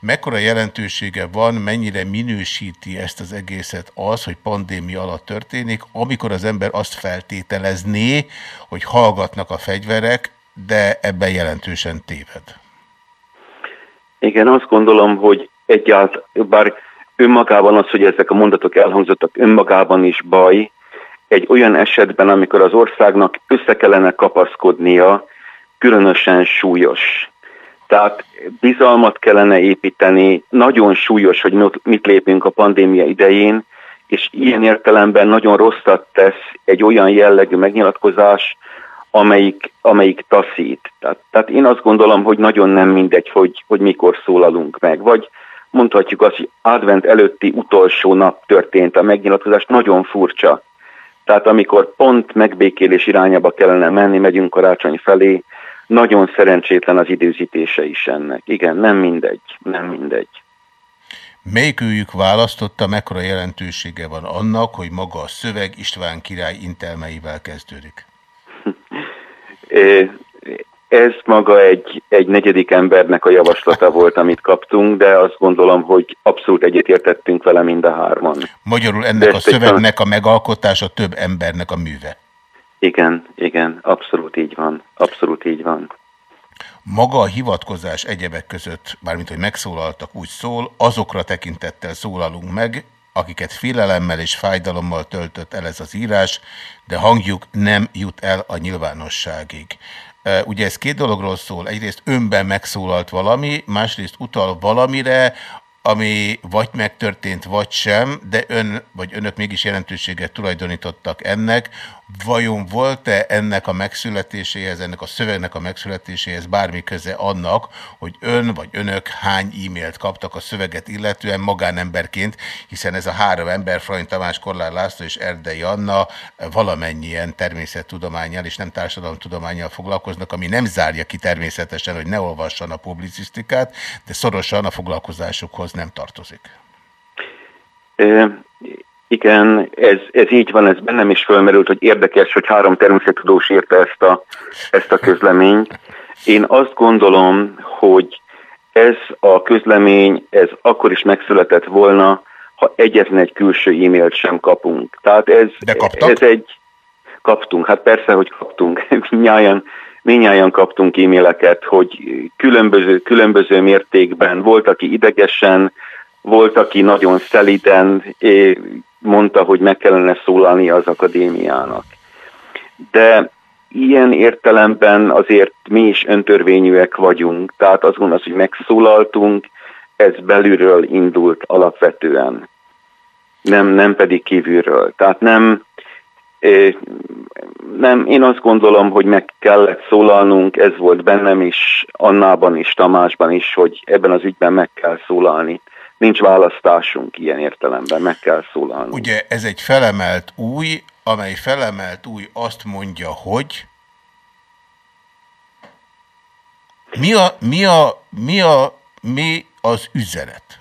Mekkora jelentősége van, mennyire minősíti ezt az egészet az, hogy pandémia alatt történik, amikor az ember azt feltételezné, hogy hallgatnak a fegyverek, de ebben jelentősen téved. Igen, azt gondolom, hogy egyáltalán, bár önmagában az, hogy ezek a mondatok elhangzottak, önmagában is baj, egy olyan esetben, amikor az országnak össze kellene kapaszkodnia, különösen súlyos. Tehát bizalmat kellene építeni, nagyon súlyos, hogy mit lépünk a pandémia idején, és ilyen értelemben nagyon rosszat tesz egy olyan jellegű megnyilatkozás, amelyik, amelyik taszít. Tehát, tehát én azt gondolom, hogy nagyon nem mindegy, hogy, hogy mikor szólalunk meg. Vagy mondhatjuk azt, hogy advent előtti utolsó nap történt a megnyilatkozás, nagyon furcsa. Tehát amikor pont megbékélés irányába kellene menni, megyünk karácsony felé, nagyon szerencsétlen az időzítése is ennek. Igen, nem mindegy, nem mindegy. Melyikőjük választotta, mekkora jelentősége van annak, hogy maga a szöveg István király intelmeivel kezdődik? Ez maga egy, egy negyedik embernek a javaslata volt, amit kaptunk, de azt gondolom, hogy abszolút egyetértettünk vele mind a hárman. Magyarul ennek a szövegnek a megalkotása több embernek a műve. Igen, igen, abszolút így van, abszolút így van. Maga a hivatkozás egyebek között, mármint hogy megszólaltak, úgy szól, azokra tekintettel szólalunk meg, akiket félelemmel és fájdalommal töltött el ez az írás, de hangjuk nem jut el a nyilvánosságig. Ugye ez két dologról szól. Egyrészt önben megszólalt valami, másrészt utal valamire, ami vagy megtörtént, vagy sem, de ön vagy önök mégis jelentőséget tulajdonítottak ennek. Vajon volt-e ennek a megszületéséhez, ennek a szövegnek a megszületéséhez bármi köze annak, hogy ön vagy önök hány e-mailt kaptak a szöveget illetően magánemberként, hiszen ez a három ember, Frany Tamás, Korlár László és Erdei Anna valamennyien természettudományjal és nem társadalomtudományjal foglalkoznak, ami nem zárja ki természetesen, hogy ne olvasson a publicisztikát, de szorosan a foglalkozásukhoz nem tartozik. Igen, ez, ez így van, ez bennem is fölmerült, hogy érdekes, hogy három természettudós írta ezt a, ezt a közleményt. Én azt gondolom, hogy ez a közlemény, ez akkor is megszületett volna, ha egyetlen egy külső e-mailt sem kapunk. Tehát ez, De kaptak? ez egy... Kaptunk, hát persze, hogy kaptunk. Minnyáján, minnyáján kaptunk e-maileket, hogy különböző, különböző mértékben volt, aki idegesen, volt, aki nagyon szeliden mondta, hogy meg kellene szólalni az akadémiának. De ilyen értelemben azért mi is öntörvényűek vagyunk, tehát azt gondolom, hogy megszólaltunk, ez belülről indult alapvetően, nem, nem pedig kívülről. Tehát nem, nem, én azt gondolom, hogy meg kellett szólalnunk, ez volt bennem is, Annában is, Tamásban is, hogy ebben az ügyben meg kell szólalni nincs választásunk ilyen értelemben, meg kell szólalnunk. Ugye ez egy felemelt új, amely felemelt új azt mondja, hogy mi a, mi a, mi a, mi az üzenet?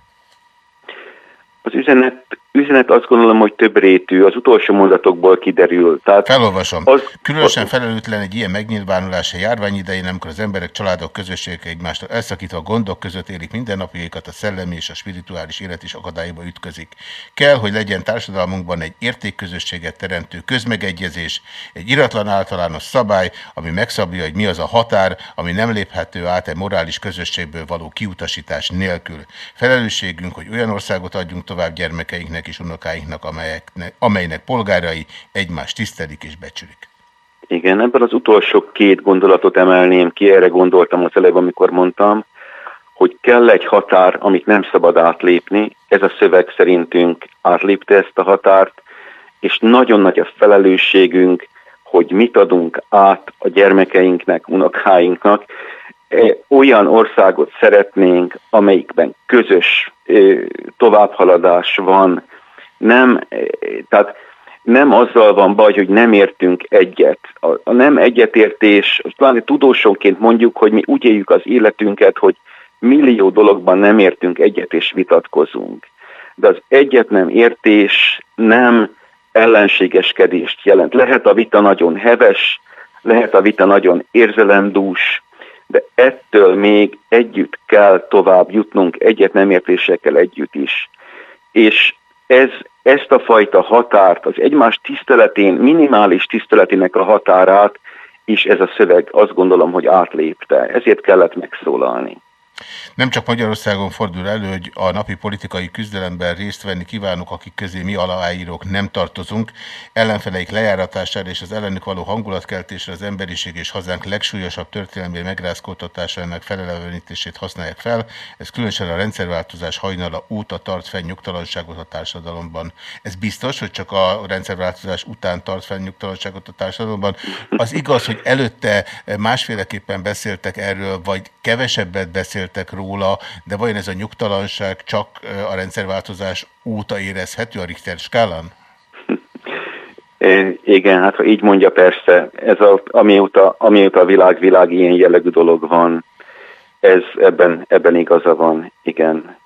Az üzenet, üzenet azt gondolom, hogy több rétű, az utolsó mondatokból kiderül. Tehát Felolvasom. Az, Különösen felelőtlen egy ilyen megnyilvánulás a járvány idején, amikor az emberek, családok, közösségek egymástól elszakítva a gondok között élik mindennapjaikat, a szellemi és a spirituális élet is akadályba ütközik. Kell, hogy legyen társadalmunkban egy értékközösséget teremtő közmegegyezés, egy iratlan általános szabály, ami megszabja, hogy mi az a határ, ami nem léphető át egy morális közösségből való kiutasítás nélkül. Felelősségünk, hogy olyan országot adjunk tovább gyermekeinknek és unokáinknak, amelyeknek, amelynek polgárai egymást tisztelik és becsülik. Igen, ebből az utolsó két gondolatot emelném ki, erre gondoltam az előbb, amikor mondtam, hogy kell egy határ, amit nem szabad átlépni. Ez a szöveg szerintünk átlépte ezt a határt, és nagyon nagy a felelősségünk, hogy mit adunk át a gyermekeinknek, unokáinknak. E, Olyan országot szeretnénk, amelyikben közös továbbhaladás van, nem, e, tehát nem azzal van baj, hogy nem értünk egyet. A, a nem egyetértés, talán tudósonként mondjuk, hogy mi úgy éljük az életünket, hogy millió dologban nem értünk egyet és vitatkozunk. De az egyet nem értés nem ellenségeskedést jelent. Lehet a vita nagyon heves, lehet a vita nagyon érzelemdús, de ettől még együtt kell tovább jutnunk, egyet nem értésekkel együtt is. És ez, ezt a fajta határt, az egymás tiszteletén, minimális tiszteletének a határát is ez a szöveg azt gondolom, hogy átlépte. Ezért kellett megszólalni. Nem csak Magyarországon fordul elő, hogy a napi politikai küzdelemben részt venni kívánok, akik közé mi aláírók nem tartozunk, ellenfeleik lejáratására és az ellenük való hangulatkeltésre az emberiség és hazánk legsúlyosabb történelmi megrázkódtatásának felelevenítését használják fel. Ez különösen a rendszerváltozás hajnala óta tart fenn nyugtalanságot a társadalomban. Ez biztos, hogy csak a rendszerváltozás után tart fenn nyugtalanságot a társadalomban. Az igaz, hogy előtte másféleképpen beszéltek erről, vagy kevesebbet beszéltek róla, de vajon ez a nyugtalanság csak a rendszerváltozás óta érezhető a Richter skálán? Igen, hát ha így mondja, persze, ez a, amióta, amióta a világ, világ ilyen jellegű dolog van, ez ebben, ebben igaza van, igen.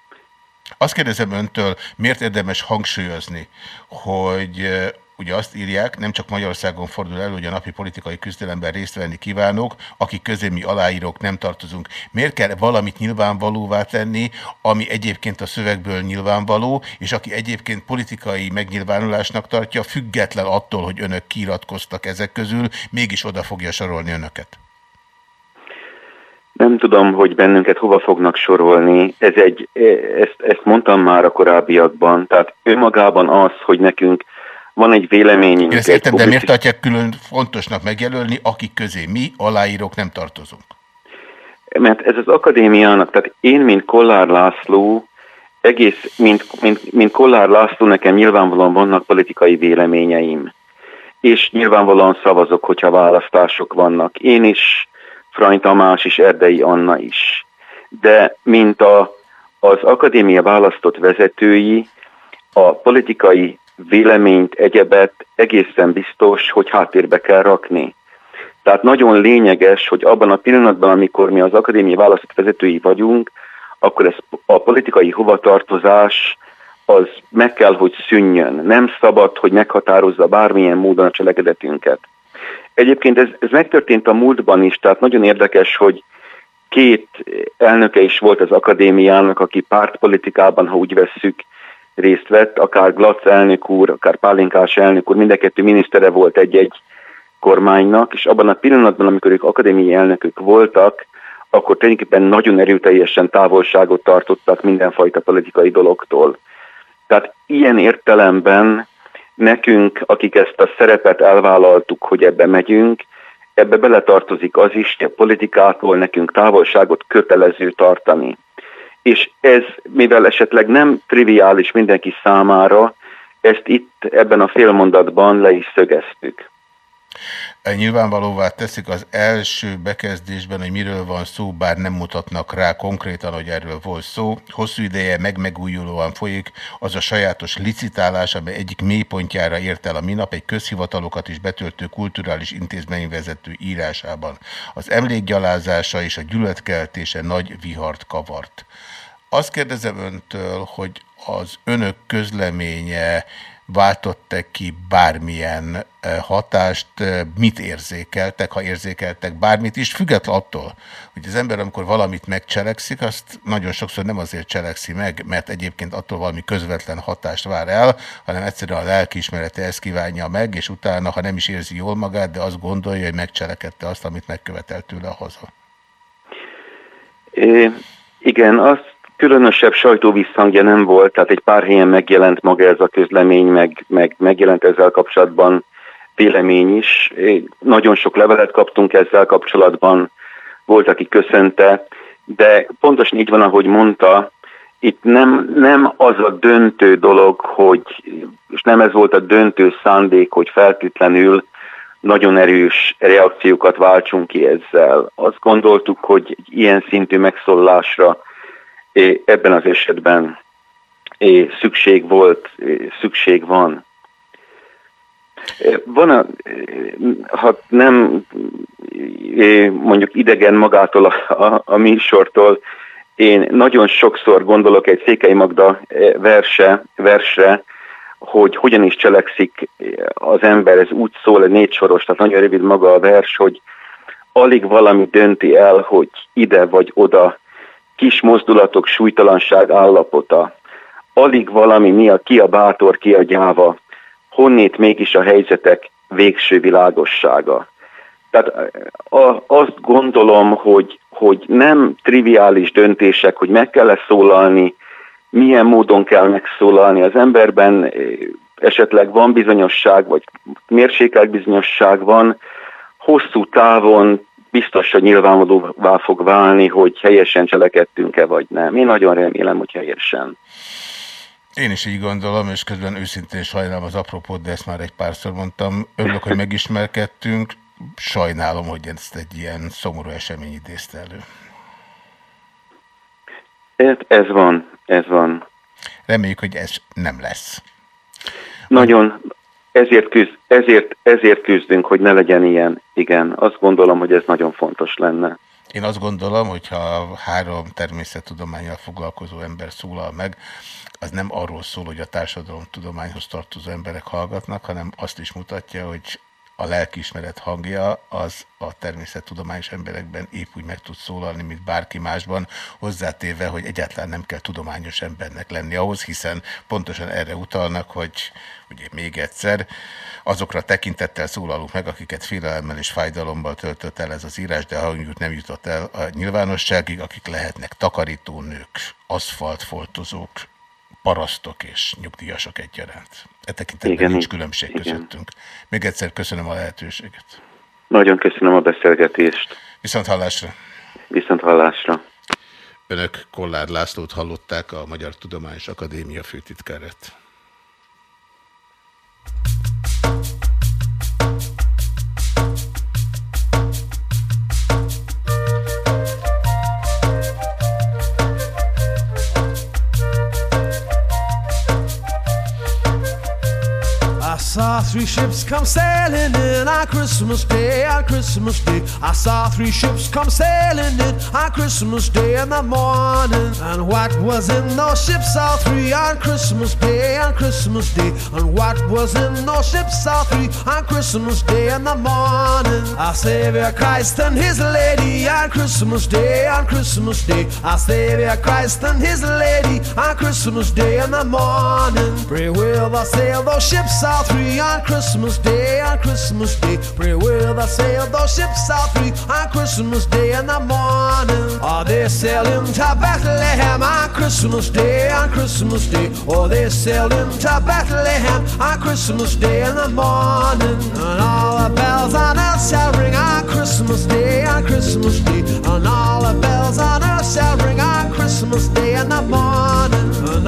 Azt kérdezem öntől, miért érdemes hangsúlyozni, hogy ugye azt írják, nem csak Magyarországon fordul elő, hogy a napi politikai küzdelemben részt venni kívánok, akik közé mi aláírók nem tartozunk. Miért kell valamit nyilvánvalóvá tenni, ami egyébként a szövegből nyilvánvaló, és aki egyébként politikai megnyilvánulásnak tartja, független attól, hogy önök kiiratkoztak ezek közül, mégis oda fogja sorolni önöket? Nem tudom, hogy bennünket hova fognak sorolni. Ez egy, ezt, ezt mondtam már a korábbiakban. Tehát önmagában az, hogy nekünk van egy véleményünk. Én ezt értem, de miért tartják külön fontosnak megjelölni, akik közé mi, aláírók nem tartozunk? Mert ez az akadémiának, tehát én, mint Kollár László, egész, mint, mint, mint Kollár László, nekem nyilvánvalóan vannak politikai véleményeim. És nyilvánvalóan szavazok, hogyha választások vannak. Én is, Frany Tamás is, Erdei Anna is. De mint a, az akadémia választott vezetői, a politikai véleményt, egyebet egészen biztos, hogy háttérbe kell rakni. Tehát nagyon lényeges, hogy abban a pillanatban, amikor mi az akadémia választott vezetői vagyunk, akkor ez a politikai hovatartozás az meg kell, hogy szűnjön. Nem szabad, hogy meghatározza bármilyen módon a cselekedetünket. Egyébként ez, ez megtörtént a múltban is, tehát nagyon érdekes, hogy két elnöke is volt az akadémiának, aki pártpolitikában, ha úgy vesszük, részt vett, akár Glatz elnök úr, akár Pálinkás elnök úr, mind minisztere volt egy-egy kormánynak, és abban a pillanatban, amikor ők akadémiai elnökök voltak, akkor tulajdonképpen nagyon erőteljesen távolságot tartottak mindenfajta politikai dologtól. Tehát ilyen értelemben nekünk, akik ezt a szerepet elvállaltuk, hogy ebbe megyünk, ebbe beletartozik az is, hogy a politikától nekünk távolságot kötelező tartani. És ez, mivel esetleg nem triviális mindenki számára, ezt itt ebben a félmondatban le is szögeztük. Nyilvánvalóvá teszik az első bekezdésben, hogy miről van szó, bár nem mutatnak rá konkrétan, hogy erről volt szó. Hosszú ideje megmegújulóan folyik az a sajátos licitálás, amely egyik mélypontjára ért el a minap egy közhivatalokat is betöltő kulturális intézményvezető írásában. Az emlékgyalázása és a gyűlöletkeltése nagy vihart kavart. Azt kérdezem öntől, hogy az önök közleménye váltott-e ki bármilyen eh, hatást, eh, mit érzékeltek, ha érzékeltek bármit is, független attól, hogy az ember, amikor valamit megcselekszik, azt nagyon sokszor nem azért cselekszi meg, mert egyébként attól valami közvetlen hatást vár el, hanem egyszerűen a lelkiismerete ezt kívánja meg, és utána, ha nem is érzi jól magát, de azt gondolja, hogy megcselekedte azt, amit megkövetelt tőle a haza. É, igen, azt különösebb sajtóvisszhangja nem volt, tehát egy pár helyen megjelent maga ez a közlemény, meg, meg megjelent ezzel kapcsolatban vélemény is. Nagyon sok levelet kaptunk ezzel kapcsolatban, volt, aki köszönte, de pontosan így van, ahogy mondta, itt nem, nem az a döntő dolog, hogy, és nem ez volt a döntő szándék, hogy feltétlenül nagyon erős reakciókat váltsunk ki ezzel. Azt gondoltuk, hogy egy ilyen szintű megszólásra ebben az esetben szükség volt, szükség van. Van, a, ha nem mondjuk idegen magától a, a, a műsortól, én nagyon sokszor gondolok egy Székely Magda verse, versre, hogy hogyan is cselekszik az ember, ez úgy szól, egy négy soros, tehát nagyon rövid maga a vers, hogy alig valami dönti el, hogy ide vagy oda, kis mozdulatok súlytalanság állapota, alig valami mi a ki a bátor, ki a gyáva, honnét mégis a helyzetek végső világossága. Tehát a, azt gondolom, hogy, hogy nem triviális döntések, hogy meg kell -e szólalni, milyen módon kell megszólalni az emberben, eh, esetleg van bizonyosság, vagy mérsékelt bizonyosság van, hosszú távon biztos, hogy nyilvánvalóvá fog válni, hogy helyesen cselekedtünk-e, vagy nem. Én nagyon remélem, hogy helyesen. Én is így gondolom, és közben őszintén sajnálom az apropót, de ezt már egy párszor mondtam. Örülök, hogy megismerkedtünk. Sajnálom, hogy ezt egy ilyen szomorú esemény idézte elő. Ez, ez van, ez van. Reméljük, hogy ez nem lesz. Nagyon, ezért, küzd, ezért, ezért küzdünk, hogy ne legyen ilyen. Igen, azt gondolom, hogy ez nagyon fontos lenne. Én azt gondolom, hogyha három természettudományjal foglalkozó ember szólal meg, az nem arról szól, hogy a társadalomtudományhoz tartozó emberek hallgatnak, hanem azt is mutatja, hogy a lelkiismeret hangja az a természettudományos emberekben épp úgy meg tud szólalni, mint bárki másban, hozzátéve, hogy egyáltalán nem kell tudományos embernek lenni ahhoz, hiszen pontosan erre utalnak, hogy ugye még egyszer, azokra tekintettel szólalunk meg, akiket félelemmel és fájdalommal töltött el ez az írás, de hangjuk nem jutott el a nyilvánosságig, akik lehetnek takarítónők, aszfaltfoltozók, parasztok és nyugdíjasok egyaránt. E tekintetben Igen, nincs különbség igen. közöttünk. Még egyszer köszönöm a lehetőséget. Nagyon köszönöm a beszélgetést. Viszont hallásra. Viszont hallásra. Önök Kollár Lászlót hallották, a Magyar Tudományos Akadémia főtitkárát. Saw three ships come sailing in on Christmas Day, on Christmas Day. I saw three ships come sailing in on Christmas Day in the morning. And what was in those ships, all three, on Christmas Day, on Christmas Day? And what was in those ships, all three, on Christmas Day in the morning? Our Savior Christ and His Lady on Christmas Day, on Christmas Day. Our Savior Christ and His Lady on Christmas Day in the morning. Pray will thou sail those ships, all three, on Christmas Day, on Christmas Day. Pray will thou sail those ships, all three, on Christmas Day in the morning. Are they sailing to Bethlehem on Christmas Day, on Christmas Day? Or they sailing to Bethlehem on Christmas Day in the morning? And all the bells on earth shall ring on Christmas Day, on Christmas Day. And all the bells on earth shall ring on Christmas Day in the morning.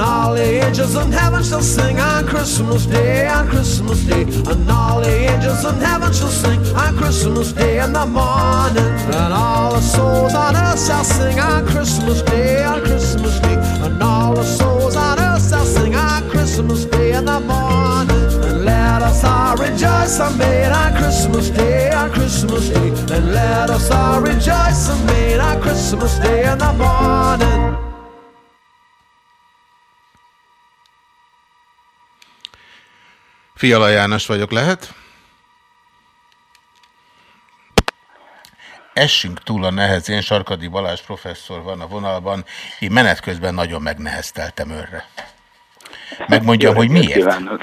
And all the angels in heaven shall sing on Christmas Day, on Christmas Day. And all the angels in heaven shall sing on Christmas Day in the morning. And all the souls on earth shall sing on Christmas Day, on Christmas Day. And all the souls on earth shall sing on Christmas Day in the morning. And let us all rejoice and made on Christmas Day, on Christmas Day. And let us all rejoice and made on Christmas Day in the morning. Fiala János vagyok, lehet? Essünk túl a nehezén, Sarkadi Balázs professzor van a vonalban, én menet közben nagyon megnehezteltem őrre. Megmondjam, Jó hogy miért? kívánok.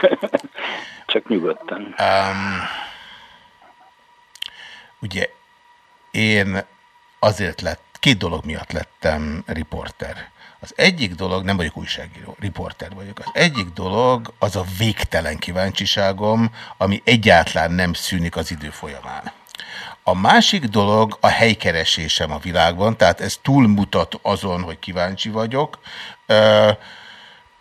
Csak nyugodtan. Um, ugye én azért lett, két dolog miatt lettem riporter. Az egyik dolog, nem vagyok újságíró, riporter vagyok. Az egyik dolog az a végtelen kíváncsiságom, ami egyáltalán nem szűnik az idő folyamán. A másik dolog a helykeresésem a világban, tehát ez túlmutat azon, hogy kíváncsi vagyok, Ö,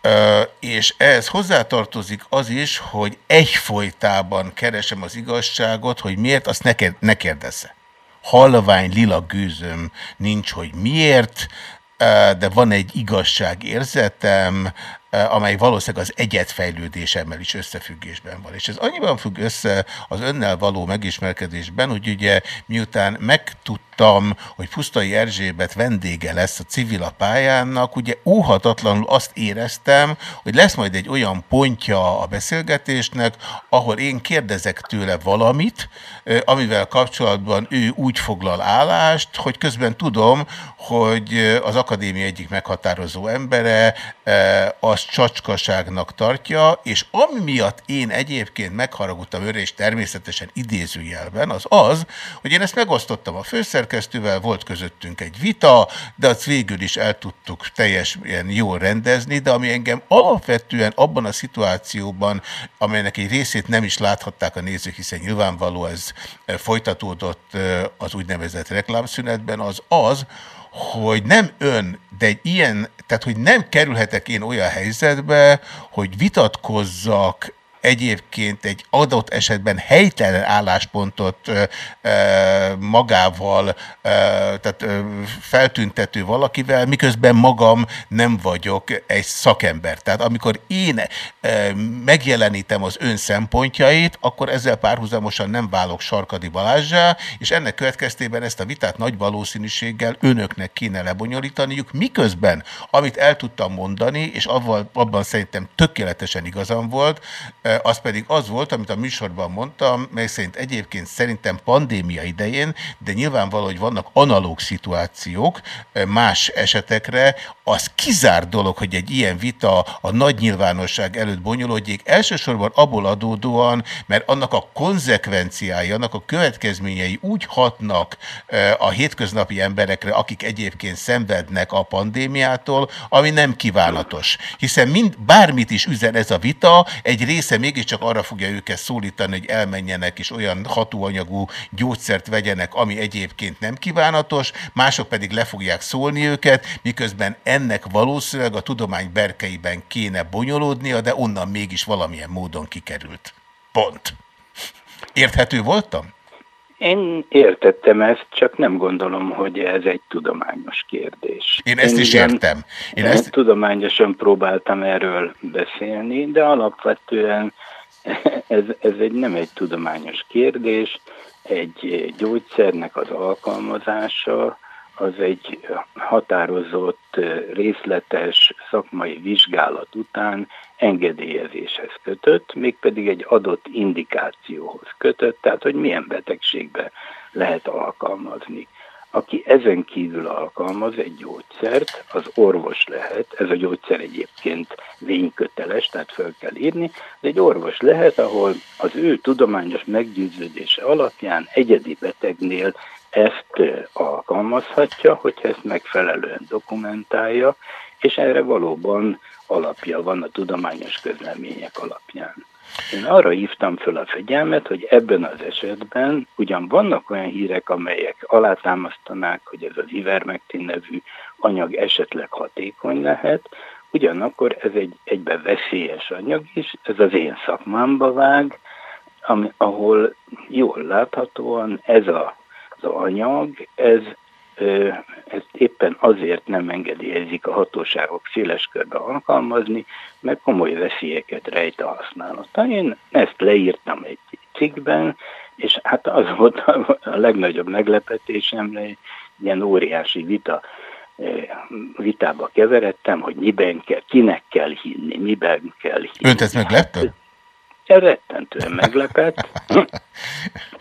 Ö, és ehhez hozzátartozik az is, hogy egyfolytában keresem az igazságot, hogy miért, azt ne, ne kérdezze. Halvány lila gőzöm nincs, hogy miért, de van egy igazságérzetem, amely valószínűleg az egyetfejlődésemmel is összefüggésben van. És ez annyiban függ össze az önnel való megismerkedésben, hogy ugye miután megtudtam, hogy Pusztai Erzsébet vendége lesz a civil pályának, ugye óhatatlanul azt éreztem, hogy lesz majd egy olyan pontja a beszélgetésnek, ahol én kérdezek tőle valamit, ö, amivel kapcsolatban ő úgy foglal állást, hogy közben tudom, hogy az akadémia egyik meghatározó embere ö, csacskaságnak tartja, és ami miatt én egyébként megharagudtam őre, és természetesen idézőjelben, az az, hogy én ezt megosztottam a főszerkesztővel, volt közöttünk egy vita, de azt végül is el tudtuk teljesen jól rendezni, de ami engem alapvetően abban a szituációban, amelynek egy részét nem is láthatták a nézők, hiszen nyilvánvaló ez folytatódott az úgynevezett reklámszünetben, az az, hogy nem ön, de egy ilyen, tehát hogy nem kerülhetek én olyan helyzetbe, hogy vitatkozzak egyébként egy adott esetben helytelen álláspontot ö, ö, magával, ö, tehát ö, feltüntető valakivel, miközben magam nem vagyok egy szakember. Tehát amikor én ö, megjelenítem az ön szempontjait, akkor ezzel párhuzamosan nem válok Sarkadi Balázsá, és ennek következtében ezt a vitát nagy valószínűséggel önöknek kéne lebonyolítaniuk, miközben, amit el tudtam mondani, és avval, abban szerintem tökéletesen igazam volt, az pedig az volt, amit a műsorban mondtam, mely szerint egyébként szerintem pandémia idején, de nyilvánvaló, hogy vannak analóg szituációk más esetekre, az kizár dolog, hogy egy ilyen vita a nagy nyilvánosság előtt bonyolódjék, elsősorban abból adódóan, mert annak a konzekvenciái, annak a következményei úgy hatnak a hétköznapi emberekre, akik egyébként szenvednek a pandémiától, ami nem kívánatos. Hiszen mind, bármit is üzen ez a vita, egy része mégiscsak arra fogja őket szólítani, hogy elmenjenek és olyan hatóanyagú gyógyszert vegyenek, ami egyébként nem kívánatos, mások pedig le fogják szólni őket, miközben ennek valószínűleg a tudomány berkeiben kéne bonyolódnia, de onnan mégis valamilyen módon kikerült. Pont. Érthető voltam? Én értettem ezt, csak nem gondolom, hogy ez egy tudományos kérdés. Én ezt Én is értem. Én ezt... Tudományosan próbáltam erről beszélni, de alapvetően ez, ez egy, nem egy tudományos kérdés. Egy gyógyszernek az alkalmazása az egy határozott, részletes szakmai vizsgálat után engedélyezéshez kötött, mégpedig egy adott indikációhoz kötött, tehát hogy milyen betegségbe lehet alkalmazni. Aki ezen kívül alkalmaz egy gyógyszert, az orvos lehet, ez a gyógyszer egyébként vényköteles, tehát föl kell írni, de egy orvos lehet, ahol az ő tudományos meggyőződése alapján egyedi betegnél ezt alkalmazhatja, hogyha ezt megfelelően dokumentálja, és erre valóban alapja van a tudományos közlemények alapján. Én arra hívtam föl a figyelmet, hogy ebben az esetben ugyan vannak olyan hírek, amelyek alátámasztanák, hogy ez az ivermectin nevű anyag esetleg hatékony lehet, ugyanakkor ez egy egybe veszélyes anyag is, ez az én szakmámba vág, ami, ahol jól láthatóan ez a az anyag, ez, ezt éppen azért nem engedélyezik a hatóságok széles körbe alkalmazni, mert komoly veszélyeket rejt a használata. Én ezt leírtam egy cikkben, és hát az volt a legnagyobb meglepetésemre, ilyen óriási vita vitába keveredtem, hogy miben kell, kinek kell hinni, miben kell hinni. Önt ez meglepte? Rettentően meglepett.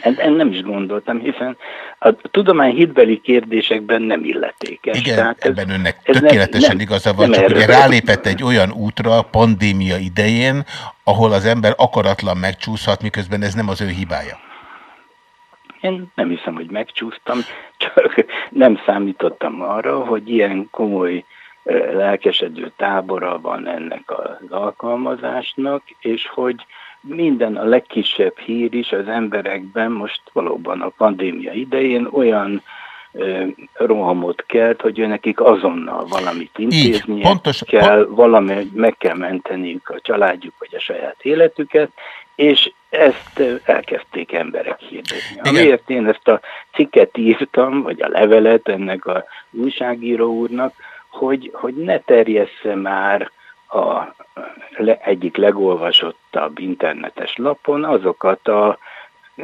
En nem is gondoltam, hiszen a tudomány hitbeli kérdésekben nem illetékes. Igen, Tehát ez, ebben önnek ez tökéletesen nem, igaza van, nem csak ugye rálépett egy olyan útra pandémia idején, ahol az ember akaratlan megcsúszhat, miközben ez nem az ő hibája. Én nem hiszem, hogy megcsúsztam, csak nem számítottam arra, hogy ilyen komoly lelkesedő tábora van ennek az alkalmazásnak, és hogy minden a legkisebb hír is az emberekben most valóban a pandémia idején olyan rohamot kelt, hogy ő nekik azonnal valamit intéznie pontos- kell, valami meg kell menteniük a családjuk vagy a saját életüket, és ezt elkezdték emberek hirdetni. Amiért én ezt a cikket írtam, vagy a levelet ennek a újságíró úrnak, hogy, hogy ne terjessze már a le, egyik legolvasottabb internetes lapon azokat a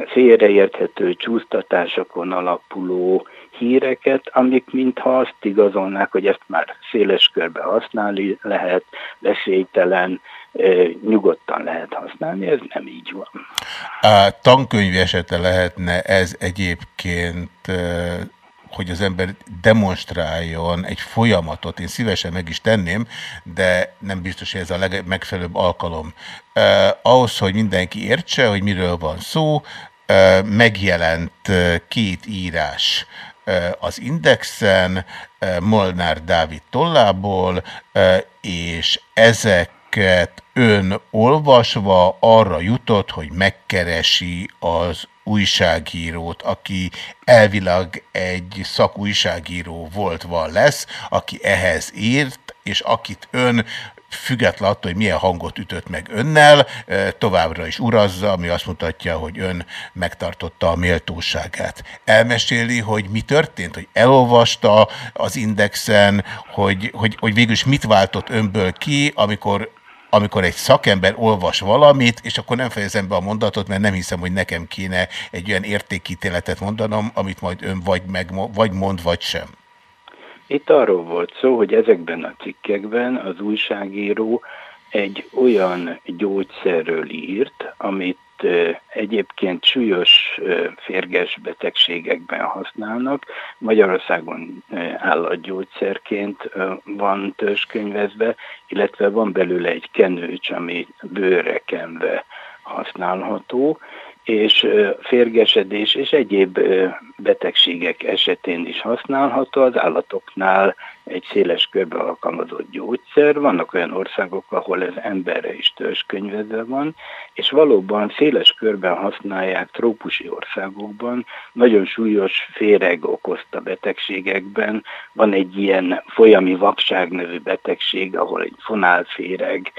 félreérthető csúsztatásokon alapuló híreket, amik mintha azt igazolnák, hogy ezt már széles körbe használni lehet, veszélytelen, nyugodtan lehet használni, ez nem így van. A tankönyv esete lehetne ez egyébként, hogy az ember demonstráljon egy folyamatot, én szívesen meg is tenném, de nem biztos, hogy ez a legmegfelelőbb alkalom. Eh, ahhoz, hogy mindenki értse, hogy miről van szó, eh, megjelent két írás eh, az Indexen, eh, Molnár Dávid tollából, eh, és ezeket ön olvasva arra jutott, hogy megkeresi az újságírót, aki elvileg egy szakújságíró volt, van lesz, aki ehhez írt, és akit ön független attól, hogy milyen hangot ütött meg önnel, továbbra is urazza, ami azt mutatja, hogy ön megtartotta a méltóságát. Elmeséli, hogy mi történt, hogy elolvasta az Indexen, hogy, hogy, hogy végül is mit váltott önből ki, amikor amikor egy szakember olvas valamit, és akkor nem fejezem be a mondatot, mert nem hiszem, hogy nekem kéne egy olyan értékítéletet mondanom, amit majd ön vagy, meg, vagy mond, vagy sem. Itt arról volt szó, hogy ezekben a cikkekben az újságíró egy olyan gyógyszerről írt, amit egyébként súlyos férges betegségekben használnak. Magyarországon állatgyógyszerként van törzskönyvezve, illetve van belőle egy kenőcs, ami bőrre kenve használható, és férgesedés és egyéb betegségek esetén is használható. Az állatoknál egy széles körbe alkalmazott gyógyszer. Vannak olyan országok, ahol ez emberre is törzskönyvezve van, és valóban széles körben használják trópusi országokban, nagyon súlyos féreg okozta betegségekben. Van egy ilyen folyami vakság nevű betegség, ahol egy fonálféreg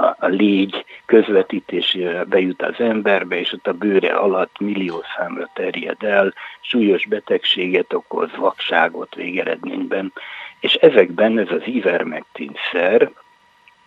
a, légy közvetítésére bejut az emberbe, és ott a bőre alatt millió számra terjed el, súlyos betegséget okoz, vakságot végeredményben. És ezekben ez az ivermectin szer,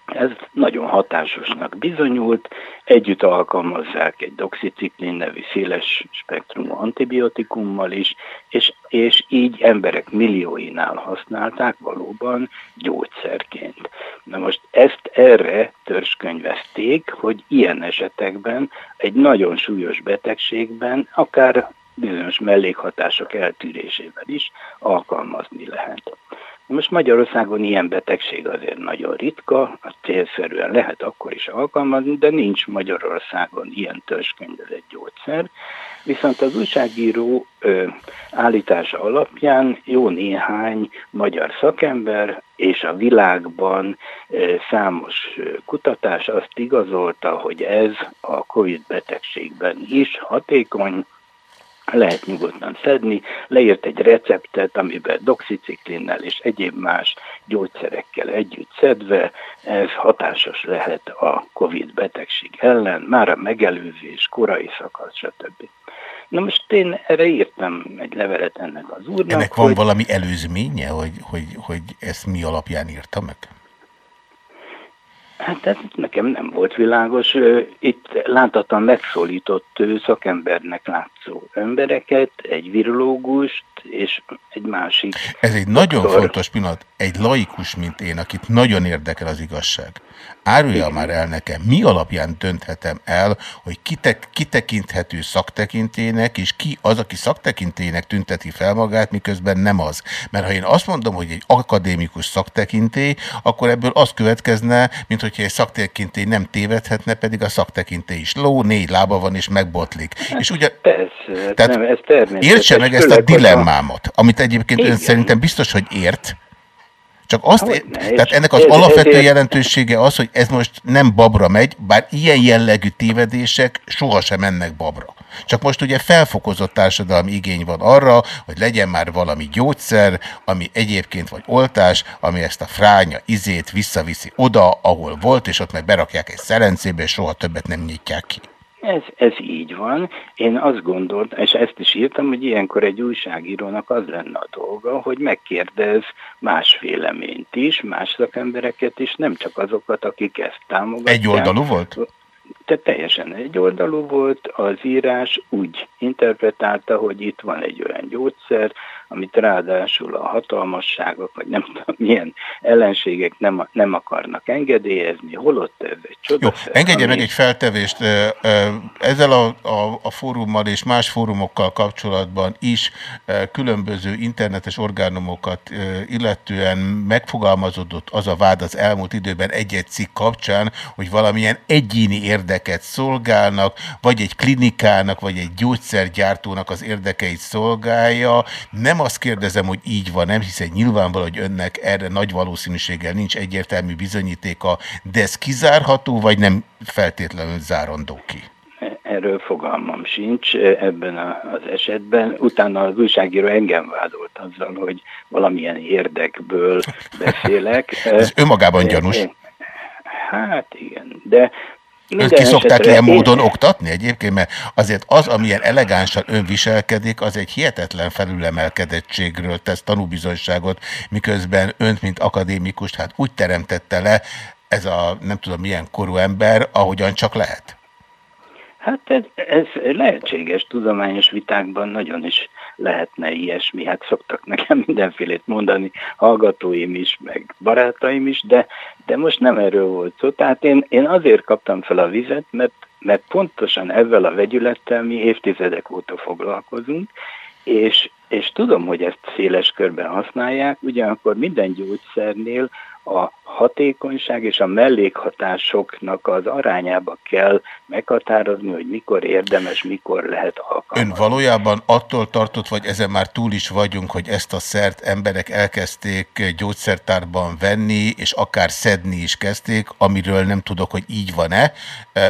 ez nagyon hatásosnak bizonyult, együtt alkalmazzák egy doxiciklin nevű széles spektrumú antibiotikummal is, és, és így emberek millióinál használták valóban gyógyszerként. Na most ezt erre törzskönyvezték, hogy ilyen esetekben egy nagyon súlyos betegségben akár bizonyos mellékhatások eltűrésével is alkalmazni lehet. Most Magyarországon ilyen betegség azért nagyon ritka, a célszerűen lehet akkor is alkalmazni, de nincs Magyarországon ilyen törzskönyvezett gyógyszer. Viszont az újságíró ö, állítása alapján jó néhány magyar szakember és a világban számos kutatás azt igazolta, hogy ez a COVID betegségben is hatékony, lehet nyugodtan szedni, leírt egy receptet, amiben doxiciklinnel és egyéb más gyógyszerekkel együtt szedve, ez hatásos lehet a COVID betegség ellen, már a megelőzés, korai szakasz, stb. Na most én erre írtam egy levelet ennek az úrnak. Ennek van hogy... valami előzménye, hogy, hogy, hogy ezt mi alapján írta meg? Hát ez nekem nem volt világos. Itt láthatóan megszólított szakembernek látszó embereket, egy virológust és egy másik. Ez egy doktor. nagyon fontos pillanat. Egy laikus, mint én, akit nagyon érdekel az igazság. Árulja már el nekem, mi alapján dönthetem el, hogy kitek, kitekinthető szaktekintének, és ki az, aki szaktekintének tünteti fel magát, miközben nem az. Mert ha én azt mondom, hogy egy akadémikus szaktekintély, akkor ebből az következne, mint hogyha egy szaktekintély nem tévedhetne, pedig a szaktekintély is ló, négy lába van, és megbotlik. Hát, és ugye, persze, tehát nem, ez értse meg ezt a dilemmámat, amit egyébként Igen. ön szerintem biztos, hogy ért, csak azt, Hogy tehát ennek az ez, alapvető ezért... jelentősége az, hogy ez most nem babra megy, bár ilyen jellegű tévedések sohasem mennek babra. Csak most ugye felfokozott társadalmi igény van arra, hogy legyen már valami gyógyszer, ami egyébként vagy oltás, ami ezt a fránya izét visszaviszi oda, ahol volt, és ott meg berakják egy szerencébe, és soha többet nem nyitják ki. Ez, ez így van. Én azt gondoltam, és ezt is írtam, hogy ilyenkor egy újságírónak az lenne a dolga, hogy megkérdez más véleményt is, más szakembereket is, nem csak azokat, akik ezt támogatják. Egy oldalú volt? Tehát teljesen egy oldalú volt, az írás úgy interpretálta, hogy itt van egy olyan gyógyszer, amit ráadásul a hatalmasságok, vagy nem tudom milyen ellenségek nem, nem akarnak engedélyezni, holott ez egy csoda. Jó, engedje ami... meg egy feltevést. Ezzel a, a, a fórummal és más fórumokkal kapcsolatban is különböző internetes orgánumokat illetően megfogalmazódott az a vád az elmúlt időben egy-egy cikk kapcsán, hogy valamilyen egyéni érdeket szolgálnak, vagy egy klinikának, vagy egy gyógyszergyártónak az érdekeit szolgálja. Nem azt kérdezem, hogy így van, nem hiszen nyilvánvaló, hogy önnek erre nagy valószínűséggel nincs egyértelmű bizonyítéka, de ez kizárható, vagy nem feltétlenül zárandó ki? Erről fogalmam sincs ebben az esetben. Utána az újságíró engem vádolt azzal, hogy valamilyen érdekből beszélek. Ez önmagában gyanús. Hát igen, de Ön ki szokták ilyen én... módon oktatni egyébként, mert azért az, amilyen elegánsan ön viselkedik, az egy hihetetlen felülemelkedettségről tesz tanúbizonyságot, miközben önt, mint akadémikus, hát úgy teremtette le ez a nem tudom milyen korú ember, ahogyan csak lehet. Hát ez, ez lehetséges tudományos vitákban nagyon is lehetne ilyesmi. Hát szoktak nekem mindenfélét mondani, hallgatóim is, meg barátaim is, de, de most nem erről volt szó. Tehát én, én azért kaptam fel a vizet, mert, mert pontosan ezzel a vegyülettel mi évtizedek óta foglalkozunk, és, és tudom, hogy ezt széles körben használják, ugyanakkor minden gyógyszernél a hatékonyság és a mellékhatásoknak az arányába kell meghatározni, hogy mikor érdemes, mikor lehet alkalmazni. Ön valójában attól tartott, vagy ezen már túl is vagyunk, hogy ezt a szert emberek elkezdték gyógyszertárban venni, és akár szedni is kezdték, amiről nem tudok, hogy így van-e.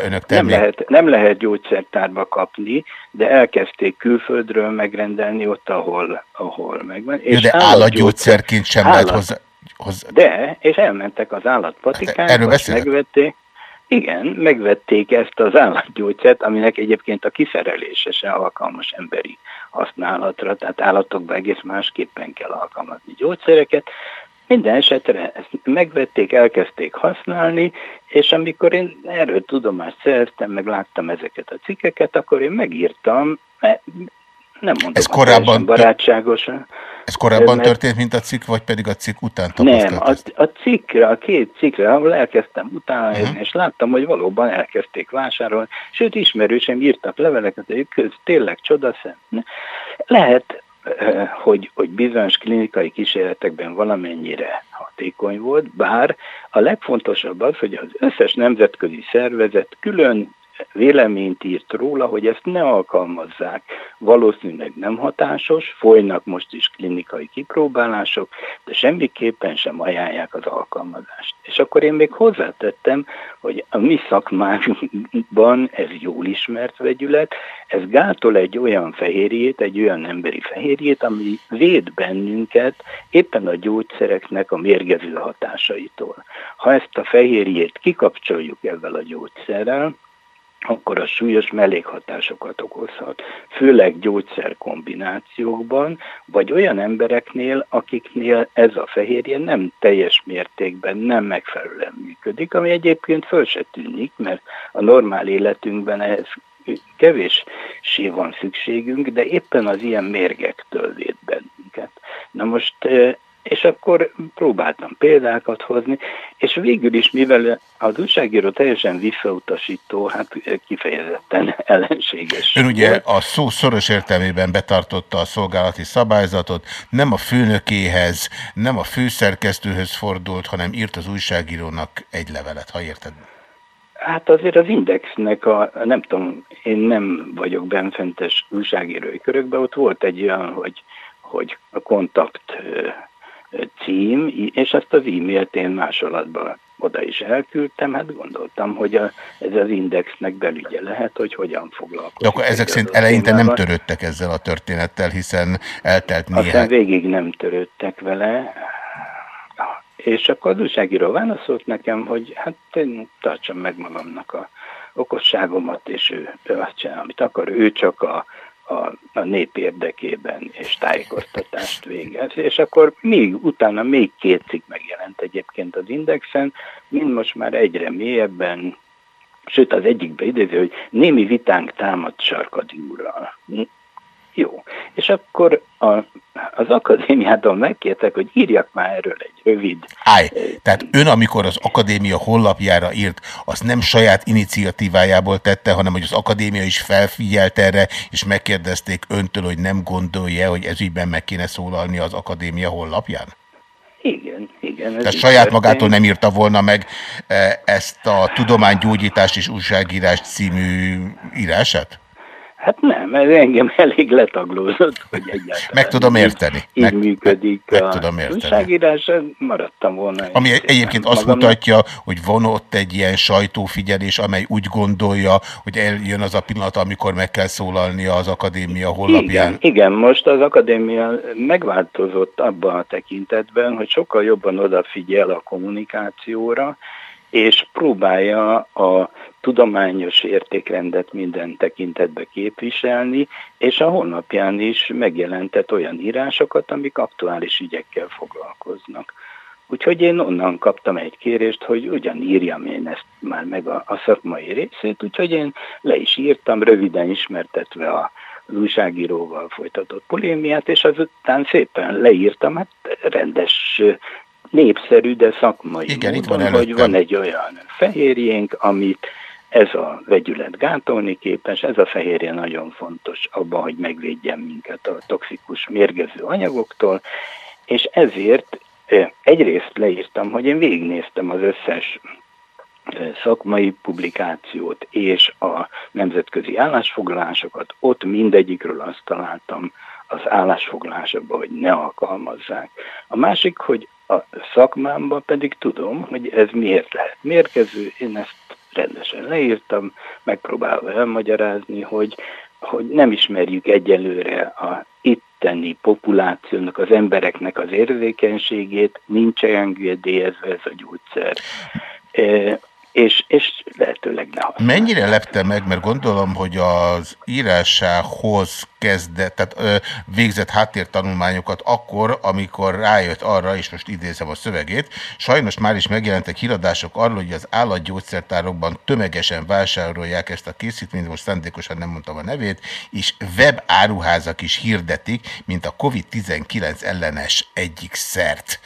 Önök nem, lehet, nem lehet gyógyszertárba kapni, de elkezdték külföldről megrendelni ott, ahol, ahol megvan. És de állatgyógyszerként sem állat, lehet hozzá hozzá. De, és elmentek az Erről beszélek? megvették, igen, megvették ezt az állatgyógyszert, aminek egyébként a kiszerelése se alkalmas emberi használatra, tehát állatokban egész másképpen kell alkalmazni gyógyszereket. Minden esetre ezt megvették, elkezdték használni, és amikor én erről tudomást szereztem, meg láttam ezeket a cikkeket, akkor én megírtam, nem mondom, Ez korábban barátságosan. Ez korábban mert... történt, mint a cikk, vagy pedig a cikk után Nem, a, a cikkre, a két cikkre, ahol elkezdtem utána, uh -huh. és láttam, hogy valóban elkezdték vásárolni, sőt ismerősem írtak leveleket, hogy ez tényleg csodaszem. Lehet, hogy, hogy bizonyos klinikai kísérletekben valamennyire hatékony volt, bár a legfontosabb az, hogy az összes nemzetközi szervezet külön véleményt írt róla, hogy ezt ne alkalmazzák. Valószínűleg nem hatásos, folynak most is klinikai kipróbálások, de semmiképpen sem ajánlják az alkalmazást. És akkor én még hozzátettem, hogy a mi szakmánkban ez jól ismert vegyület, ez gátol egy olyan fehérjét, egy olyan emberi fehérjét, ami véd bennünket éppen a gyógyszereknek a mérgező hatásaitól. Ha ezt a fehérjét kikapcsoljuk ezzel a gyógyszerrel, akkor a súlyos mellékhatásokat okozhat, főleg gyógyszerkombinációkban, vagy olyan embereknél, akiknél ez a fehérje nem teljes mértékben, nem megfelelően működik, ami egyébként föl se tűnik, mert a normál életünkben ehhez kevéssé van szükségünk, de éppen az ilyen mérgektől véd bennünket. Na most és akkor próbáltam példákat hozni, és végül is, mivel az újságíró teljesen visszautasító, hát kifejezetten ellenséges. Ön ugye a szó szoros értelmében betartotta a szolgálati szabályzatot, nem a főnökéhez, nem a főszerkesztőhöz fordult, hanem írt az újságírónak egy levelet, ha érted? Hát azért az Indexnek a, nem tudom, én nem vagyok benfentes újságírói körökben, ott volt egy olyan, hogy, hogy a kontakt cím, és ezt az e-mailt én másolatban oda is elküldtem, hát gondoltam, hogy a, ez az indexnek belügye lehet, hogy hogyan foglalkozik. De akkor ezek szerint eleinte nem törődtek ezzel a történettel, hiszen eltelt néhány... Aztán végig nem törődtek vele, és akkor az újságíró válaszolt nekem, hogy hát én tartsam meg magamnak a okosságomat, és ő, ő azt csinál, amit akar, ő csak a a, a nép érdekében és tájékoztatást végez. És akkor még utána még két cikk megjelent egyébként az Indexen, mind most már egyre mélyebben, sőt az egyikbe idéző, hogy némi vitánk támad Sarkadi úrral. Jó. És akkor a, az akadémiától megkértek, hogy írjak már erről egy rövid... Állj, tehát ön, amikor az akadémia honlapjára írt, azt nem saját iniciatívájából tette, hanem hogy az akadémia is felfigyelt erre, és megkérdezték öntől, hogy nem gondolja, hogy ezügyben meg kéne szólalni az akadémia honlapján? Igen, igen. Tehát saját magától nem írta volna meg ezt a Tudománygyógyítás és Újságírás című írását? Hát nem, ez engem elég letaglózott, hogy egyáltalán meg tudom érteni. Így meg, működik meg, meg a tudom érteni. újságírás, maradtam volna. Ami egyébként azt magamnak. mutatja, hogy van ott egy ilyen sajtófigyelés, amely úgy gondolja, hogy eljön az a pillanat, amikor meg kell szólalnia az akadémia honlapján. Igen, igen, most az akadémia megváltozott abban a tekintetben, hogy sokkal jobban odafigyel a kommunikációra, és próbálja a tudományos értékrendet minden tekintetbe képviselni, és a honlapján is megjelentett olyan írásokat, amik aktuális ügyekkel foglalkoznak. Úgyhogy én onnan kaptam egy kérést, hogy ugyan írjam én ezt már meg a, a szakmai részét, úgyhogy én le is írtam, röviden ismertetve a, az újságíróval folytatott polémiát, és azután szépen leírtam, hát rendes, népszerű, de szakmai Igen, itt módon, van hogy van egy olyan fehérjénk, amit ez a vegyület gátolni képes, ez a fehérje nagyon fontos abban, hogy megvédjen minket a toxikus mérgező anyagoktól, és ezért egyrészt leírtam, hogy én végignéztem az összes szakmai publikációt és a nemzetközi állásfoglalásokat, ott mindegyikről azt találtam az állásfoglalásokban, hogy ne alkalmazzák. A másik, hogy a szakmámban pedig tudom, hogy ez miért lehet mérgező, én ezt rendesen leírtam, megpróbálva elmagyarázni, hogy, hogy nem ismerjük egyelőre a itteni populációnak, az embereknek az érzékenységét, nincs engedélyezve ez a gyógyszer. E, és, és lehetőleg ne használják. Mennyire lepte meg, mert gondolom, hogy az írásához kezdett, tehát ö, végzett háttértanulmányokat akkor, amikor rájött arra, és most idézem a szövegét, sajnos már is megjelentek híradások arról, hogy az állatgyógyszertárokban tömegesen vásárolják ezt a készítményt, most szándékosan nem mondtam a nevét, és web áruházak is hirdetik, mint a COVID-19 ellenes egyik szert.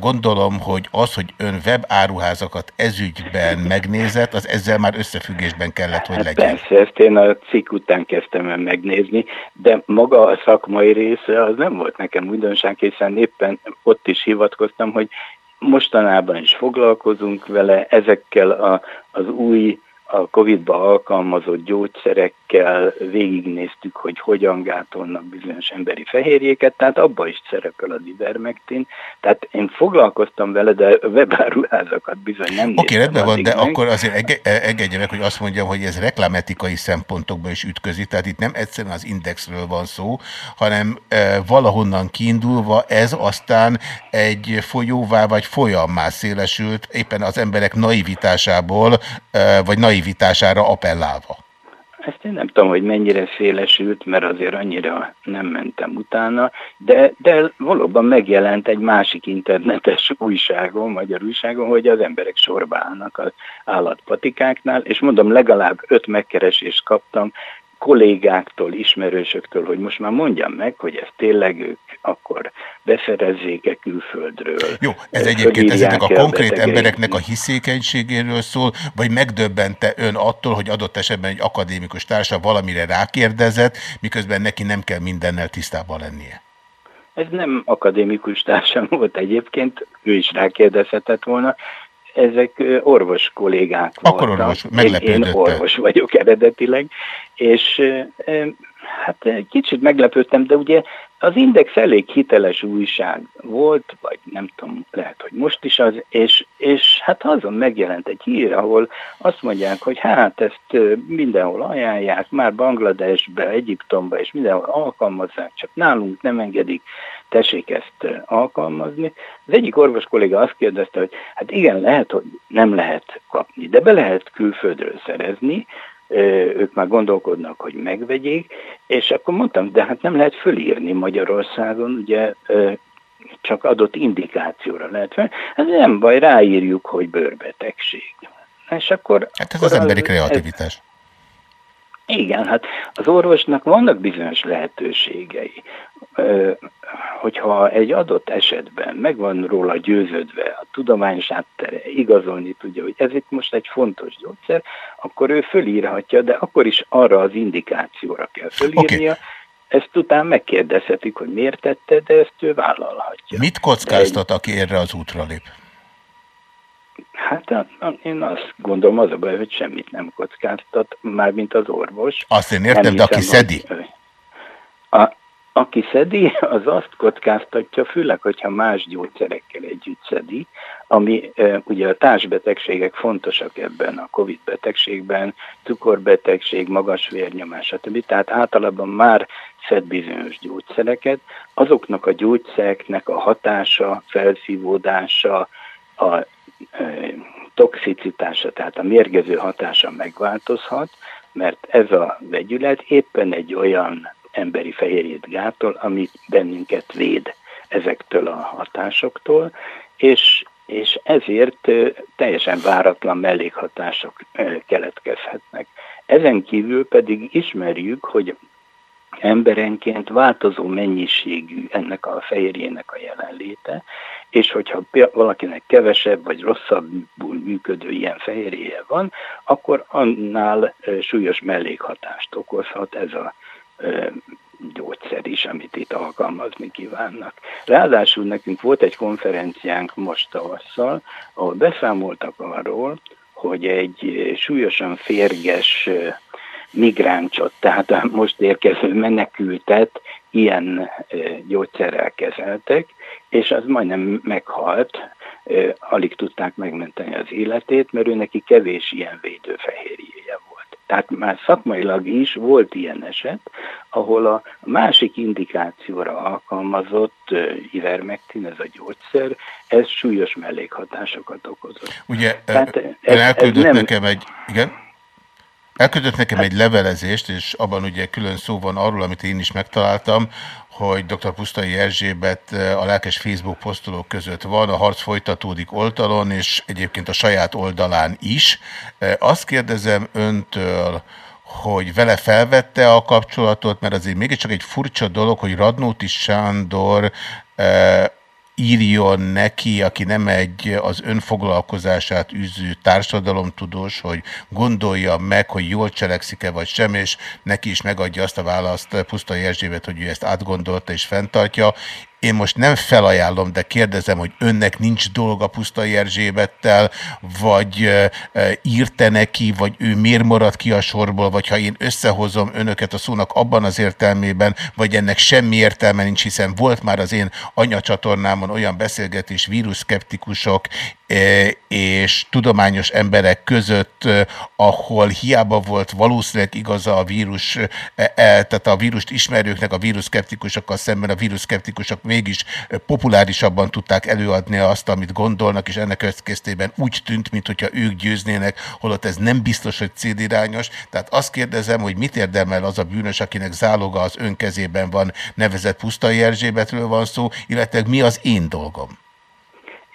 Gondolom, hogy az, hogy ön web áruházakat ezügyben megnézett, az ezzel már összefüggésben kellett, hogy legyen. Persze, ezt én a cikk után kezdtem el megnézni, de maga a szakmai része az nem volt nekem újdonság, hiszen éppen ott is hivatkoztam, hogy mostanában is foglalkozunk vele, ezekkel a, az új a Covid-ba alkalmazott gyógyszerekkel végignéztük, hogy hogyan gátolnak bizonyos emberi fehérjéket, tehát abba is szerepel az ivermectin. Tehát én foglalkoztam vele, de webáruházakat bizony nem Oké, okay, rendben van, de meg. akkor azért ege, e, engedje meg, hogy azt mondjam, hogy ez reklámetikai szempontokban is ütközik, tehát itt nem egyszerűen az indexről van szó, hanem e, valahonnan kiindulva ez aztán egy folyóvá vagy folyammá szélesült, éppen az emberek naivitásából, e, vagy naivitására appellálva. Ezt én nem tudom, hogy mennyire szélesült, mert azért annyira nem mentem utána, de, de valóban megjelent egy másik internetes újságon, magyar újságon, hogy az emberek sorba állnak az állatpatikáknál, és mondom, legalább öt megkeresést kaptam kollégáktól, ismerősöktől, hogy most már mondjam meg, hogy ezt tényleg ők akkor beszerezzék-e külföldről. Jó, ez egyébként ezeknek a konkrét betegeit. embereknek a hiszékenységéről szól, vagy megdöbbente ön attól, hogy adott esetben egy akadémikus társa valamire rákérdezett, miközben neki nem kell mindennel tisztában lennie? Ez nem akadémikus társam volt egyébként, ő is rákérdezhetett volna. Ezek orvos kollégák Akkor voltak. orvos, Én- orvos vagyok eredetileg, és hát kicsit meglepődtem, de ugye az Index elég hiteles újság volt, vagy nem tudom, lehet, hogy most is az, és, és hát azon megjelent egy hír, ahol azt mondják, hogy hát ezt mindenhol ajánlják, már Bangladesbe, Egyiptomba és mindenhol alkalmazzák, csak nálunk nem engedik, tessék ezt alkalmazni. Az egyik orvos kolléga azt kérdezte, hogy hát igen, lehet, hogy nem lehet kapni, de be lehet külföldről szerezni, ők már gondolkodnak, hogy megvegyék, és akkor mondtam, de hát nem lehet fölírni Magyarországon, ugye csak adott indikációra lehet fel. Hát nem baj, ráírjuk, hogy bőrbetegség. És akkor... Hát ez az akkor emberi kreativitás. Igen, hát az orvosnak vannak bizonyos lehetőségei. Hogyha egy adott esetben megvan róla győződve a tudományos áttere, igazolni tudja, hogy ez itt most egy fontos gyógyszer, akkor ő fölírhatja, de akkor is arra az indikációra kell fölírnia. Okay. Ezt után megkérdezhetik, hogy miért tette, de ezt ő vállalhatja. Mit kockáztat, aki erre az útra lép? Hát a- a- én azt gondolom, az a baj, hogy semmit nem kockáztat, mármint az orvos. Azt én értem, Nem de aki hiszem, szedi? hogy- A, aki szedi, az azt kockáztatja, főleg, hogyha más gyógyszerekkel együtt szedi, ami e, ugye a társbetegségek fontosak ebben a Covid betegségben, cukorbetegség, magas vérnyomás, stb. Tehát általában már szed bizonyos gyógyszereket, azoknak a gyógyszereknek a hatása, felszívódása, a toxicitása, tehát a mérgező hatása megváltozhat, mert ez a vegyület éppen egy olyan emberi fehérjét gátol, ami bennünket véd ezektől a hatásoktól, és, és ezért teljesen váratlan mellékhatások keletkezhetnek. Ezen kívül pedig ismerjük, hogy emberenként változó mennyiségű ennek a fehérjének a jelenléte, és hogyha valakinek kevesebb vagy rosszabbul működő ilyen fehérjéje van, akkor annál súlyos mellékhatást okozhat ez a gyógyszer is, amit itt alkalmazni kívánnak. Ráadásul nekünk volt egy konferenciánk most tavasszal, ahol beszámoltak arról, hogy egy súlyosan férges migráncsot, tehát a most érkező menekültet ilyen gyógyszerrel kezeltek, és az majdnem meghalt, alig tudták megmenteni az életét, mert ő neki kevés ilyen védőfehérjéje volt. Tehát már szakmailag is volt ilyen eset, ahol a másik indikációra alkalmazott ö, ivermectin, ez a gyógyszer, ez súlyos mellékhatásokat okozott. Ugye Tehát ön ez- ez elküldött nem- nekem egy... Igen? Elküldött nekem egy levelezést, és abban ugye külön szó van arról, amit én is megtaláltam, hogy dr. Pusztai Erzsébet eh, a lelkes Facebook posztolók között van, a harc folytatódik oldalon, és egyébként a saját oldalán is. Eh, Azt kérdezem öntől, hogy vele felvette a kapcsolatot, mert azért mégiscsak egy furcsa dolog, hogy Radnóti Sándor eh, írjon neki, aki nem egy az önfoglalkozását űző társadalomtudós, hogy gondolja meg, hogy jól cselekszik-e vagy sem, és neki is megadja azt a választ Pusztai Erzsébet, hogy ő ezt átgondolta és fenntartja. Én most nem felajánlom, de kérdezem, hogy önnek nincs dolga Pusztai Erzsébettel, vagy írte neki, vagy ő miért marad ki a sorból, vagy ha én összehozom önöket a szónak abban az értelmében, vagy ennek semmi értelme nincs, hiszen volt már az én anyacsatornámon olyan beszélgetés víruszkeptikusok e, és tudományos emberek között, ahol hiába volt valószínűleg igaza a vírus, e, e, tehát a vírust ismerőknek a víruszkeptikusokkal szemben a víruszkeptikusok mégis e, populárisabban tudták előadni azt, amit gondolnak, és ennek következtében úgy tűnt, mintha ők győznének, holott ez nem biztos, hogy cédirányos. Tehát azt kérdezem, hogy mit érdemel az a bűnös, akinek záloga az ön kezében van, nevezett Pusztai Erzsébetről van szó, illetve mi az én dolgom?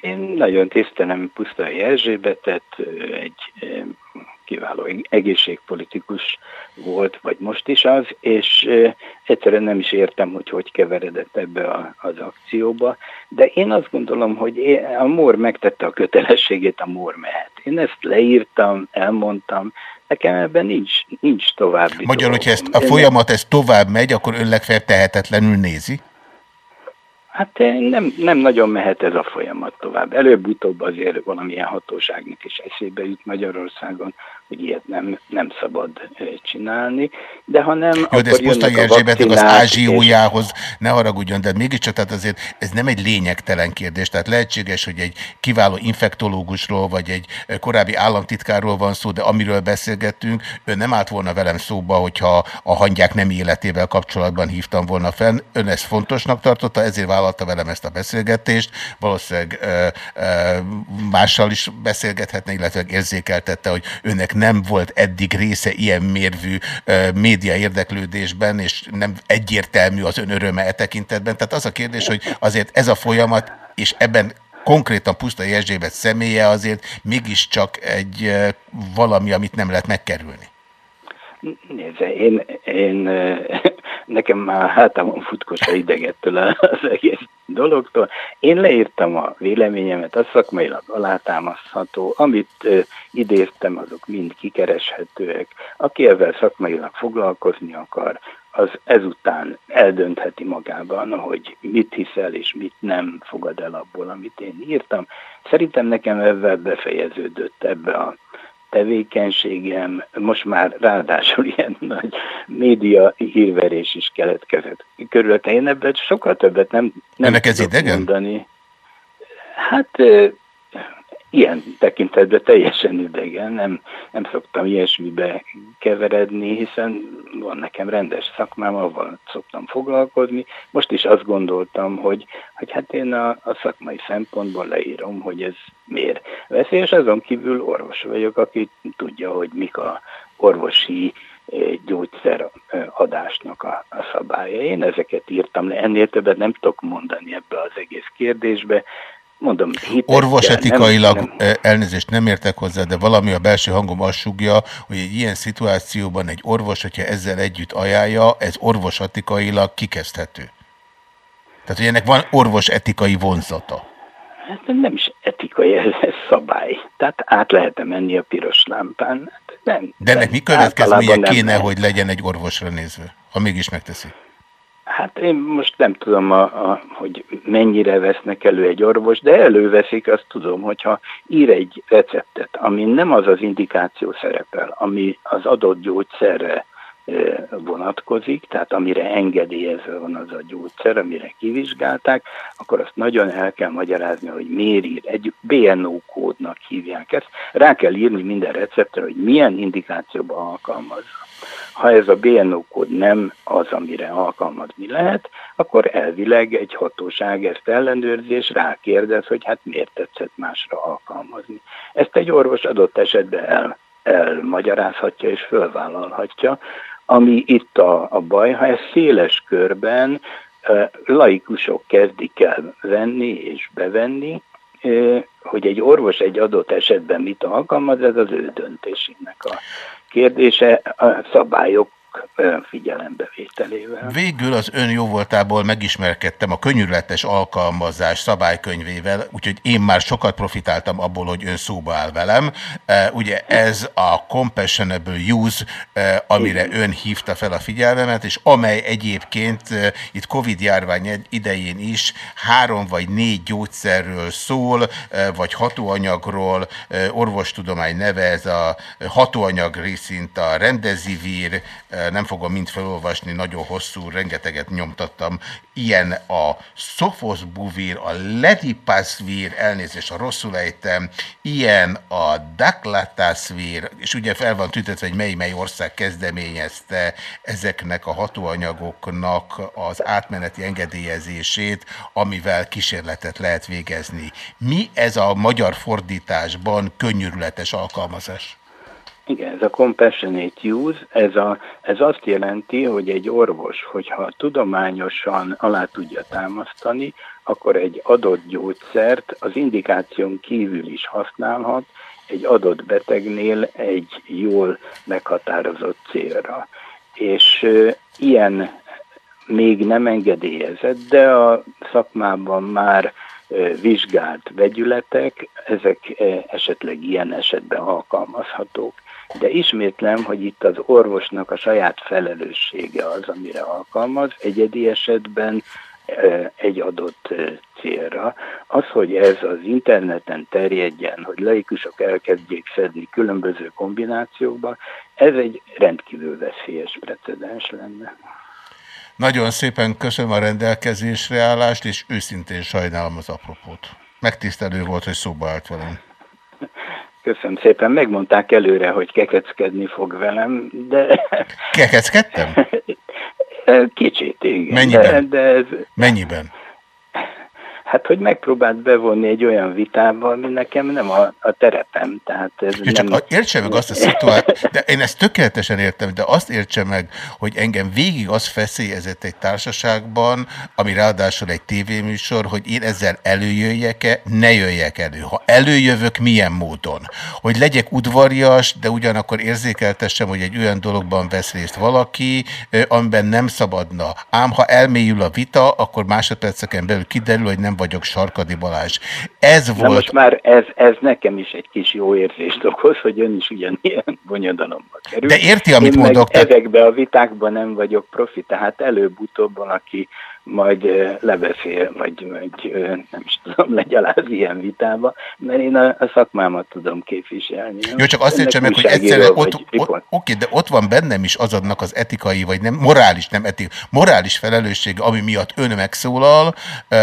Én nagyon tisztelem Pusztai Erzsébetet, egy eh, kiváló egészségpolitikus volt, vagy most is az, és egyszerűen nem is értem, hogy hogy keveredett ebbe a, az akcióba, de én azt gondolom, hogy a MOR megtette a kötelességét, a MOR mehet. Én ezt leírtam, elmondtam, nekem ebben nincs, nincs további Magyarul, hogyha ezt a folyamat ez tovább megy, akkor ön legfeljebb tehetetlenül nézi? Hát eh, nem, nem nagyon mehet ez a folyamat tovább. Előbb-utóbb azért valamilyen hatóságnak is eszébe jut Magyarországon, hogy ilyet nem, nem szabad csinálni, de ha nem, Jó, de ez Pusztai jönnek a Erzsébetnek az ázsiójához ne haragudjon, de mégiscsak, tehát azért ez nem egy lényegtelen kérdés. Tehát lehetséges, hogy egy kiváló infektológusról, vagy egy korábbi államtitkárról van szó, de amiről beszélgettünk, ő nem állt volna velem szóba, hogyha a hangyák nem életével kapcsolatban hívtam volna fenn. Ön ezt fontosnak tartotta, ezért vállalta velem ezt a beszélgetést. Valószínűleg ö, ö, mással is beszélgethetne, illetve érzékeltette, hogy önnek nem volt eddig része ilyen mérvű média érdeklődésben, és nem egyértelmű az ön öröme e tekintetben. Tehát az a kérdés, hogy azért ez a folyamat, és ebben konkrétan Pusztai Erzsébet személye azért mégiscsak egy valami, amit nem lehet megkerülni. Nézze, én, én, nekem már hátamon futkos a idegettől az egész dologtól. Én leírtam a véleményemet, a szakmailag alátámasztható, amit idéztem, azok mind kikereshetőek. Aki ezzel szakmailag foglalkozni akar, az ezután eldöntheti magában, hogy mit hiszel és mit nem fogad el abból, amit én írtam. Szerintem nekem ebben befejeződött ebbe a tevékenységem, most már ráadásul ilyen nagy média hírverés is keletkezett körülötte. Én ebben sokkal többet nem, nem Önnek ez idegen? mondani. Hát ilyen tekintetben teljesen idegen, nem, nem szoktam ilyesmibe keveredni, hiszen van nekem rendes szakmám, avval szoktam foglalkozni. Most is azt gondoltam, hogy, hogy hát én a, a szakmai szempontból leírom, hogy ez miért veszélyes. Azon kívül orvos vagyok, aki tudja, hogy mik a orvosi eh, gyógyszer eh, adásnak a, a szabálya. Én ezeket írtam le, ennél többet nem tudok mondani ebbe az egész kérdésbe. Mondom, hitet Orvos kell, etikailag, nem, eh, elnézést nem értek hozzá, de valami a belső hangom azt sugja, hogy egy ilyen szituációban egy orvos, hogyha ezzel együtt ajánlja, ez orvos etikailag kikezdhető. Tehát, hogy ennek van orvos etikai vonzata. Hát nem is etikai, ez, ez szabály. Tehát át lehet -e menni a piros lámpán. Hát Nem, De ennek mi következménye nem kéne, lehet. hogy legyen egy orvosra nézve, ha mégis megteszi? Hát én most nem tudom, a, a, hogy mennyire vesznek elő egy orvos, de előveszik, azt tudom, hogyha ír egy receptet, ami nem az az indikáció szerepel, ami az adott gyógyszerre vonatkozik, tehát amire engedélyezve van az a gyógyszer, amire kivizsgálták, akkor azt nagyon el kell magyarázni, hogy miért ír. Egy BNO kódnak hívják ezt. Rá kell írni minden receptre, hogy milyen indikációban alkalmazza. Ha ez a BNO kód nem az, amire alkalmazni lehet, akkor elvileg egy hatóság ezt ellenőrzi, és rákérdez, hogy hát miért tetszett másra alkalmazni. Ezt egy orvos adott esetben el, elmagyarázhatja és fölvállalhatja, ami itt a, a baj, ha ez széles körben laikusok kezdik el venni és bevenni, hogy egy orvos egy adott esetben mit alkalmaz, ez az ő döntésének a kérdése. A szabályok figyelembevételével. Végül az ön jóvoltából megismerkedtem a könyörületes alkalmazás szabálykönyvével, úgyhogy én már sokat profitáltam abból, hogy ön szóba áll velem. Ugye ez a Compassionable Use, amire ön hívta fel a figyelmemet, és amely egyébként itt Covid járvány idején is három vagy négy gyógyszerről szól, vagy hatóanyagról, orvostudomány neve, ez a hatóanyag részint a rendezivir, e, nem fogom mind felolvasni, nagyon hosszú, rengeteget nyomtattam. Ilyen a szofosbuvir, a letipaszvír, elnézést, a rosszul ejtem, ilyen a daklataszvír, és ugye fel van tüntetve, hogy mely-mely ország kezdeményezte ezeknek a hatóanyagoknak az átmeneti engedélyezését, amivel kísérletet lehet végezni. Mi ez a magyar fordításban könnyörületes alkalmazás? Igen, ez a compassionate use, ez, a, ez azt jelenti, hogy egy orvos, hogyha tudományosan alá tudja támasztani, akkor egy adott gyógyszert az indikáción kívül is használhat egy adott betegnél egy jól meghatározott célra. És ilyen még nem engedélyezett, de a szakmában már vizsgált vegyületek, ezek esetleg ilyen esetben alkalmazhatók. De ismétlem, hogy itt az orvosnak a saját felelőssége az, amire alkalmaz, egyedi esetben egy adott célra. Az, hogy ez az interneten terjedjen, hogy laikusok elkezdjék szedni különböző kombinációkban, ez egy rendkívül veszélyes precedens lenne. Nagyon szépen köszönöm a rendelkezésre állást, és őszintén sajnálom az apropót. Megtisztelő volt, hogy szóba állt velem. Köszönöm szépen, megmondták előre, hogy kekeckedni fog velem, de Kekeckedtem? kicsit, igen. Mennyiben? De, de ez, Mennyiben? Hát, hogy megpróbált bevonni egy olyan vitába, ami nekem nem a, a terepem, tehát ez csak nem... a- értse meg azt a szituációt, de én ezt tökéletesen értem, de azt értse meg, hogy engem végig az feszélyezett egy társaságban, ami ráadásul egy tévéműsor, hogy én ezzel előjöjjek-e, ne jöjjek elő. Ha előjövök, milyen módon? Hogy legyek udvarias, de ugyanakkor érzékeltessem, hogy egy olyan dologban vesz részt valaki, amiben nem szabadna. Ám ha elmélyül a vita, akkor másodperceken belül kiderül, hogy nem vagyok Sarkadi Balázs. Ez Na volt... most már ez, ez nekem is egy kis jó érzést okoz, hogy ön is ugyanilyen bonyodalomba kerül. De érti, amit Én meg mondok, tehát- ezekben a vitákban nem vagyok profi, tehát előbb-utóbb van, aki majd lebeszél, vagy, vagy nem is tudom, legyaláz ilyen vitába, mert én a, a szakmámat tudom képviselni. Jó, csak azt értsem meg, hogy egyszerűen ott, ott, oké, de ott van bennem is azadnak az etikai, vagy nem, morális, nem etikai, morális felelősség, ami miatt ön megszólal,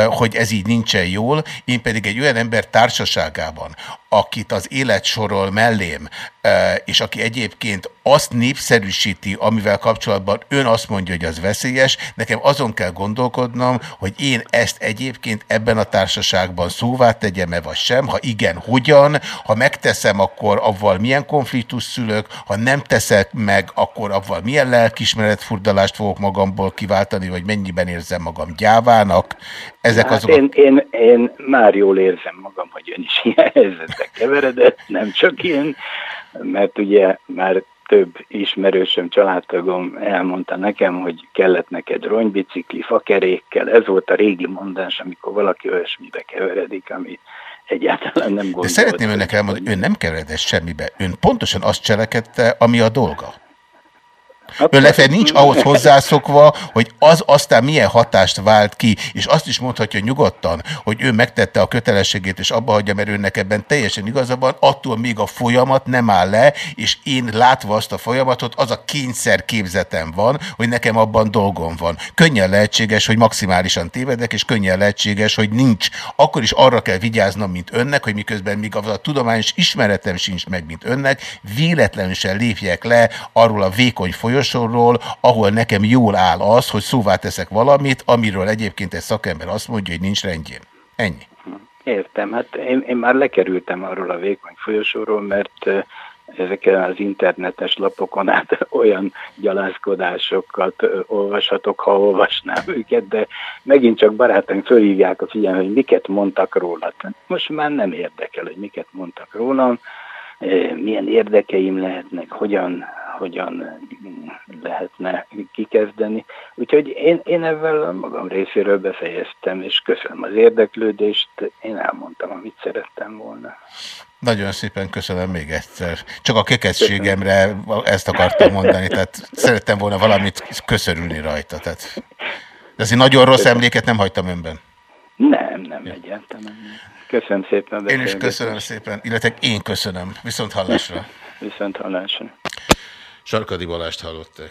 hogy ez így nincsen jól, én pedig egy olyan ember társaságában, akit az élet sorol mellém, és aki egyébként azt népszerűsíti, amivel kapcsolatban ön azt mondja, hogy az veszélyes, nekem azon kell gondolkodnom, hogy én ezt egyébként ebben a társaságban szóvá tegyem-e vagy sem, ha igen, hogyan, ha megteszem, akkor avval milyen konfliktus szülök, ha nem teszek meg, akkor avval milyen lelkismeretfurdalást fogok magamból kiváltani, vagy mennyiben érzem magam gyávának. Ezek hát azok én, én, én már jól érzem magam, hogy ön is ilyen helyzetbe keveredett, nem csak én, mert ugye már több ismerősöm, családtagom elmondta nekem, hogy kellett neked ronybicikli, fakerékkel. Ez volt a régi mondás, amikor valaki olyasmibe keveredik, ami egyáltalán nem gondolt. De szeretném önnek elmondani, hogy ön nem keveredett semmibe. Ön pontosan azt cselekedte, ami a dolga. Ön lefelé nincs ahhoz hozzászokva, hogy az aztán milyen hatást vált ki, és azt is mondhatja nyugodtan, hogy ő megtette a kötelességét, és abba hagyja, mert önnek ebben teljesen igazabban, attól még a folyamat nem áll le, és én látva azt a folyamatot, az a kényszer képzetem van, hogy nekem abban dolgom van. Könnyen lehetséges, hogy maximálisan tévedek, és könnyen lehetséges, hogy nincs. Akkor is arra kell vigyáznom, mint önnek, hogy miközben még a tudományos ismeretem sincs meg, mint önnek, véletlenül sem lépjek le arról a vékony folyosról, folyosóról, ahol nekem jól áll az, hogy szóvá teszek valamit, amiről egyébként egy szakember azt mondja, hogy nincs rendjén. Ennyi. Értem, hát én, én már lekerültem arról a vékony folyosóról, mert ezeken az internetes lapokon át olyan gyalázkodásokat olvashatok, ha olvasnám őket, de megint csak barátaim fölhívják a figyelmet, hogy miket mondtak róla. Most már nem érdekel, hogy miket mondtak rólam, milyen érdekeim lehetnek, hogyan, hogyan lehetne kikezdeni. Úgyhogy én, én ezzel a magam részéről befejeztem, és köszönöm az érdeklődést, én elmondtam, amit szerettem volna. Nagyon szépen köszönöm még egyszer. Csak a kekességemre ezt akartam mondani, tehát szerettem volna valamit köszörülni rajta. Tehát, de azért nagyon rossz emléket nem hagytam önben. Nem, nem egyáltalán. Köszönöm szépen. Én is köszönöm szépen, illetve én köszönöm. Viszont hallásra. Viszont hallásra. Sarkadi Balást hallották.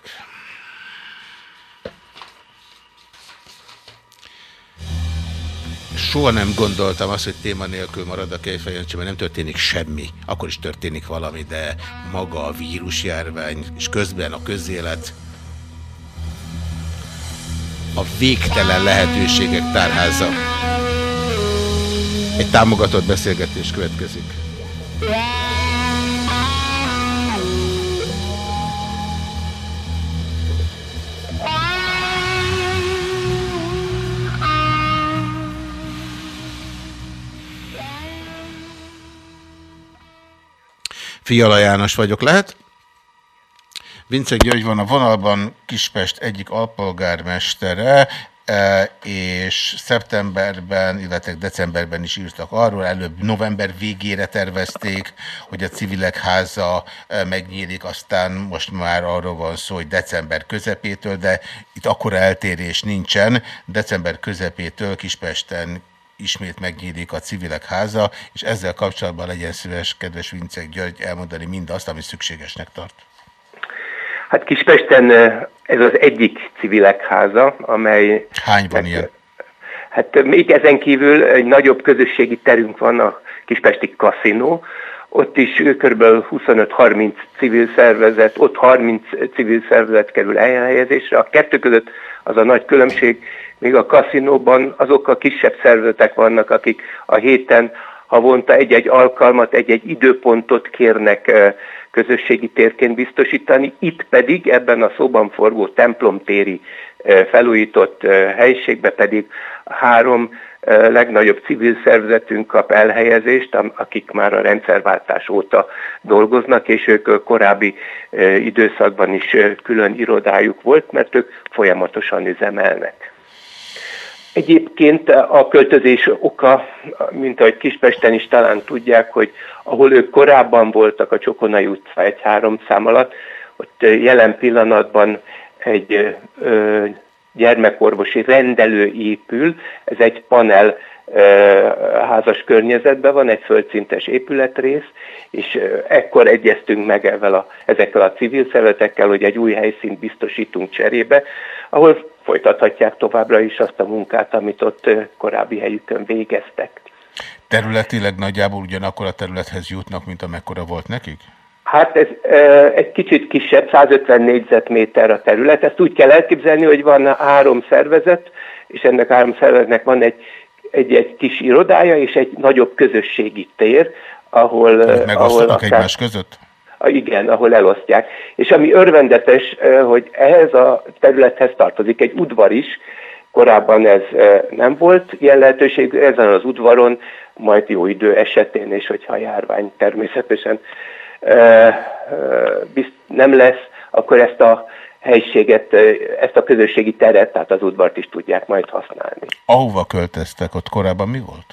Soha nem gondoltam azt, hogy téma nélkül marad a Kejfejancsi, mert nem történik semmi. Akkor is történik valami, de maga a vírusjárvány, és közben a közélet, a végtelen lehetőségek tárháza. Egy támogatott beszélgetés következik. Fiala János vagyok, lehet? Vince György van a vonalban, Kispest egyik alpolgármestere, és szeptemberben, illetve decemberben is írtak arról, előbb november végére tervezték, hogy a civilek háza e, megnyílik, aztán most már arról van szó, hogy december közepétől, de itt akkora eltérés nincsen. December közepétől Kispesten ismét megnyílik a civilek háza, és ezzel kapcsolatban legyen szíves, kedves Vincek György, elmondani mindazt, ami szükségesnek tart. Hát Kispesten ez az egyik civilek háza, amely... Hány van ilyen? Hát még ezen kívül egy nagyobb közösségi terünk van, a Kispesti Kaszinó, ott is kb. 25-30 civil szervezet, ott 30 civil szervezet kerül elhelyezésre. A kettő között az a nagy különbség, még a kaszinóban azok a kisebb szervezetek vannak, akik a héten havonta egy-egy alkalmat, egy-egy időpontot kérnek közösségi térként biztosítani, itt pedig ebben a szóban forgó templomtéri felújított helyiségbe pedig három legnagyobb civil szervezetünk kap elhelyezést, akik már a rendszerváltás óta dolgoznak, és ők korábbi időszakban is külön irodájuk volt, mert ők folyamatosan üzemelnek. Egyébként a költözés oka, mint ahogy Kispesten is talán tudják, hogy ahol ők korábban voltak a Csokonai utca egy három szám alatt, ott jelen pillanatban egy ö, gyermekorvosi rendelő épül, ez egy panel házas környezetben van, egy földszintes épületrész, és ekkor egyeztünk meg ezzel a, ezekkel a civil szervezetekkel, hogy egy új helyszínt biztosítunk cserébe, ahol folytathatják továbbra is azt a munkát, amit ott korábbi helyükön végeztek. Területileg nagyjából ugyanakkor a területhez jutnak, mint amekkora volt nekik? Hát ez e, egy kicsit kisebb, 150 négyzetméter a terület. Ezt úgy kell elképzelni, hogy van három szervezet, és ennek három szervezetnek van egy, egy, egy kis irodája és egy nagyobb közösségi tér, ahol... Megosztanak ahol egymás között? Igen, ahol elosztják. És ami örvendetes, hogy ehhez a területhez tartozik egy udvar is, korábban ez nem volt ilyen lehetőség, ezen az udvaron majd jó idő esetén, és hogyha a járvány természetesen nem lesz, akkor ezt a helyiséget, ezt a közösségi teret, tehát az udvart is tudják majd használni. Ahova költöztek, ott korábban mi volt?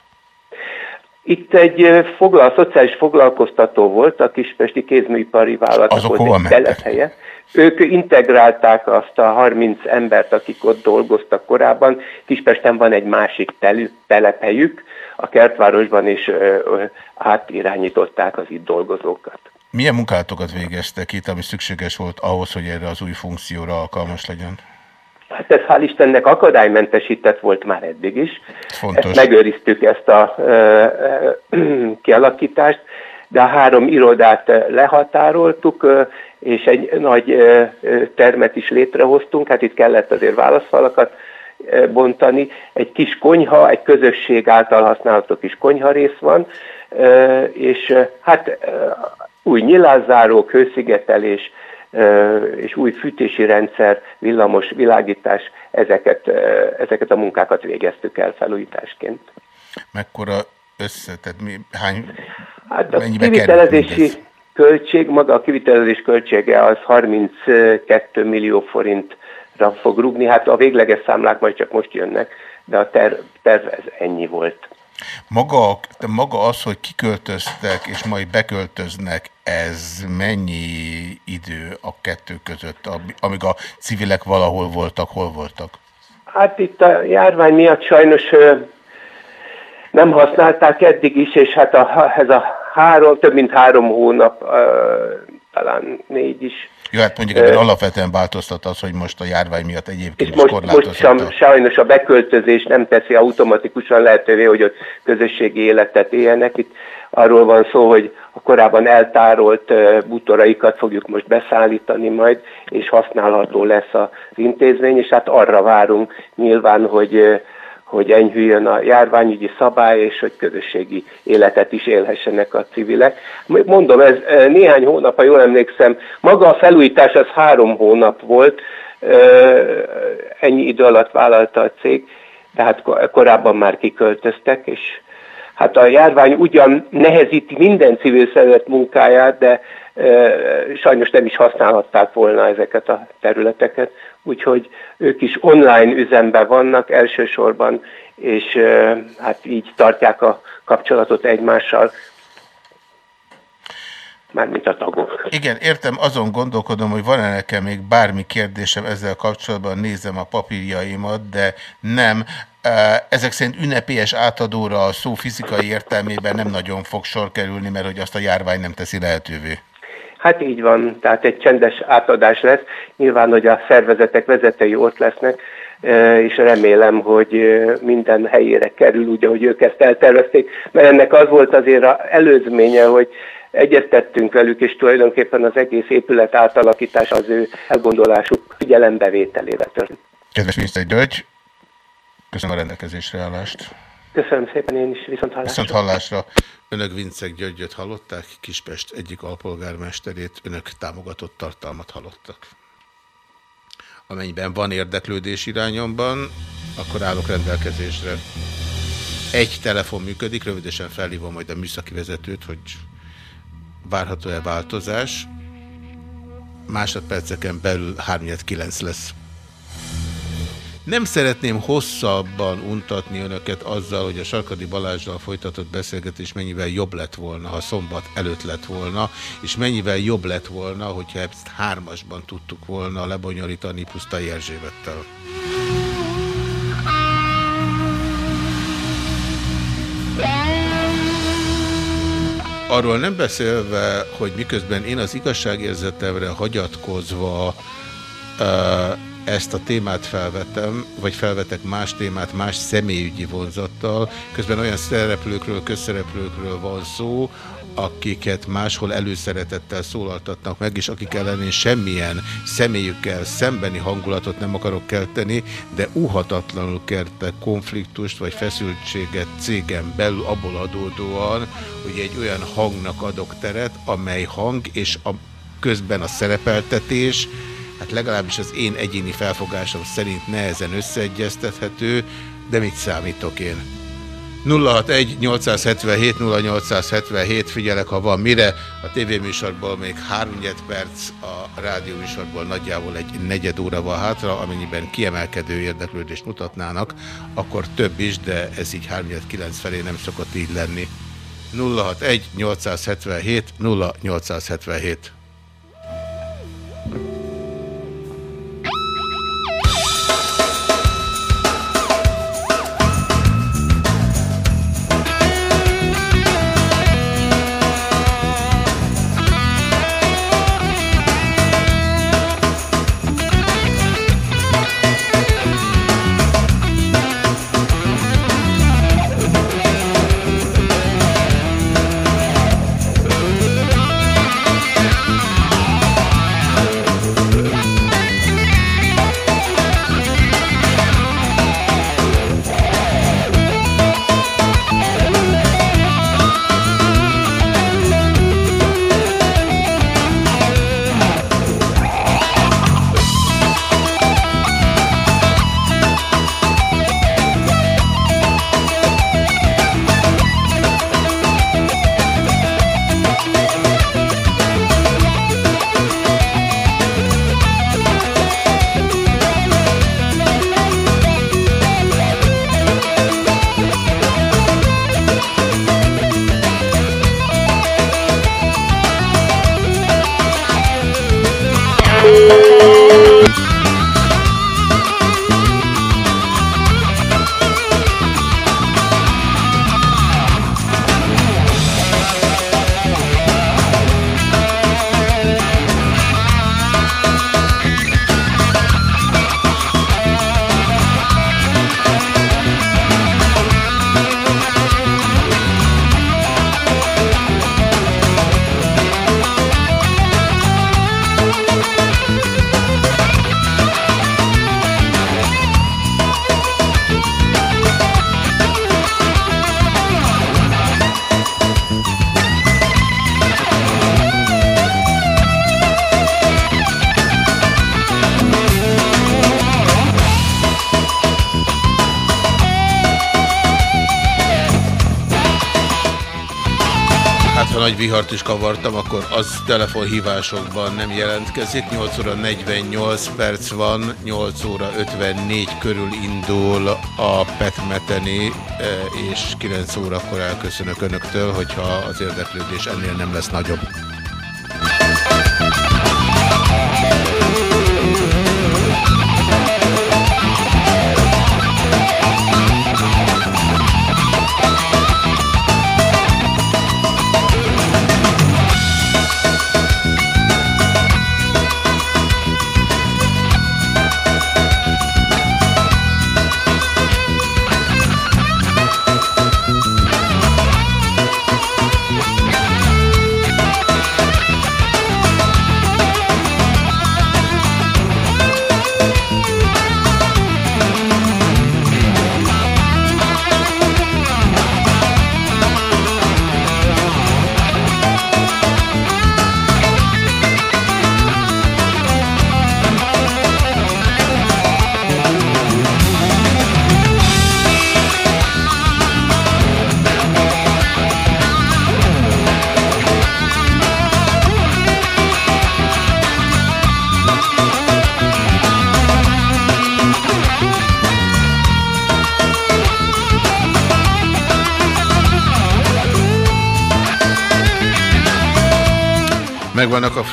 Itt egy foglal, szociális foglalkoztató volt, a Kispesti Kézműipari Vállalat Azok volt egy telephelye. Ők integrálták azt a 30 embert, akik ott dolgoztak korábban. Kispesten van egy másik telü, telephelyük, a kertvárosban is ö, ö, átirányították az itt dolgozókat. Milyen munkálatokat végeztek itt, ami szükséges volt ahhoz, hogy erre az új funkcióra alkalmas legyen? Hát ez hál' Istennek akadálymentesített volt már eddig is. Fontos. Ezt megőriztük ezt a ö, ö, kialakítást, de a három irodát lehatároltuk, ö, és egy nagy ö, termet is létrehoztunk, hát itt kellett azért válaszfalakat bontani. Egy kis konyha, egy közösség által használható kis konyha rész van, és hát új nyilázárók, hőszigetelés, és új fűtési rendszer, villamos világítás, ezeket, ezeket a munkákat végeztük el felújításként. Mekkora össze, tehát mi, hány, hát a kivitelezési költség, maga a kivitelezés költsége az 32 millió forintra fog rúgni, hát a végleges számlák majd csak most jönnek, de a terv, terv ez ennyi volt. Maga, maga az, hogy kiköltöztek és majd beköltöznek, ez mennyi idő a kettő között, amíg a civilek valahol voltak, hol voltak? Hát itt a járvány miatt sajnos nem használták eddig is, és hát a, ez a három, több mint három hónap, talán négy is, jó, hát mondjuk ebben alapvetően változtat az, hogy most a járvány miatt egyébként is most, most sem, sajnos a beköltözés nem teszi automatikusan lehetővé, hogy ott közösségi életet éljenek. Itt arról van szó, hogy a korábban eltárolt bútoraikat fogjuk most beszállítani majd, és használható lesz az intézmény, és hát arra várunk nyilván, hogy hogy enyhüljön a járványügyi szabály, és hogy közösségi életet is élhessenek a civilek. Mondom, ez néhány hónap, ha jól emlékszem, maga a felújítás az három hónap volt, ennyi idő alatt vállalta a cég, tehát korábban már kiköltöztek, és hát a járvány ugyan nehezíti minden civil szervezet munkáját, de sajnos nem is használhatták volna ezeket a területeket, úgyhogy ők is online üzemben vannak elsősorban, és hát így tartják a kapcsolatot egymással, mármint a tagok. Igen, értem, azon gondolkodom, hogy van-e nekem még bármi kérdésem ezzel kapcsolatban, nézem a papírjaimat, de nem. Ezek szerint ünnepélyes átadóra a szó fizikai értelmében nem nagyon fog sor kerülni, mert hogy azt a járvány nem teszi lehetővé. Hát így van, tehát egy csendes átadás lesz. Nyilván, hogy a szervezetek vezetői ott lesznek, és remélem, hogy minden helyére kerül, úgy, ahogy ők ezt eltervezték, mert ennek az volt azért az előzménye, hogy egyeztettünk velük, és tulajdonképpen az egész épület átalakítás az ő elgondolásuk figyelembevételével történt. Kedves miniszter György, köszönöm a rendelkezésre állást. Köszönöm szépen én is, viszont hallásra. Viszont hallásra. Önök Vincek Györgyöt hallották, Kispest egyik alpolgármesterét, önök támogatott tartalmat hallottak. Amennyiben van érdeklődés irányomban, akkor állok rendelkezésre. Egy telefon működik, rövidesen felhívom majd a műszaki vezetőt, hogy várható-e változás. Másodperceken belül 3-9 lesz. Nem szeretném hosszabban untatni önöket azzal, hogy a Sarkadi Balázsral folytatott beszélgetés mennyivel jobb lett volna, ha szombat előtt lett volna, és mennyivel jobb lett volna, hogyha ezt hármasban tudtuk volna lebonyolítani Pusztai Erzsébettel. Arról nem beszélve, hogy miközben én az igazságérzetemre hagyatkozva uh, ezt a témát felvetem, vagy felvetek más témát más személyügyi vonzattal, közben olyan szereplőkről, közszereplőkről van szó, akiket máshol előszeretettel szólaltatnak meg, és akik ellen semmilyen személyükkel szembeni hangulatot nem akarok kelteni, de uhatatlanul kerte konfliktust vagy feszültséget cégem belül abból adódóan, hogy egy olyan hangnak adok teret, amely hang és a közben a szerepeltetés, hát legalábbis az én egyéni felfogásom szerint nehezen összeegyeztethető, de mit számítok én? 061-877-0877, figyelek, ha van mire, a tévéműsorból még 3 perc, a rádióműsorból nagyjából egy negyed óra van hátra, amennyiben kiemelkedő érdeklődést mutatnának, akkor több is, de ez így 3-9 felé nem szokott így lenni. 061 877 0877 vihart is kavartam, akkor az telefonhívásokban nem jelentkezik. 8 óra 48 perc van, 8 óra 54 körül indul a Petmeteni, és 9 órakor elköszönök Önöktől, hogyha az érdeklődés ennél nem lesz nagyobb.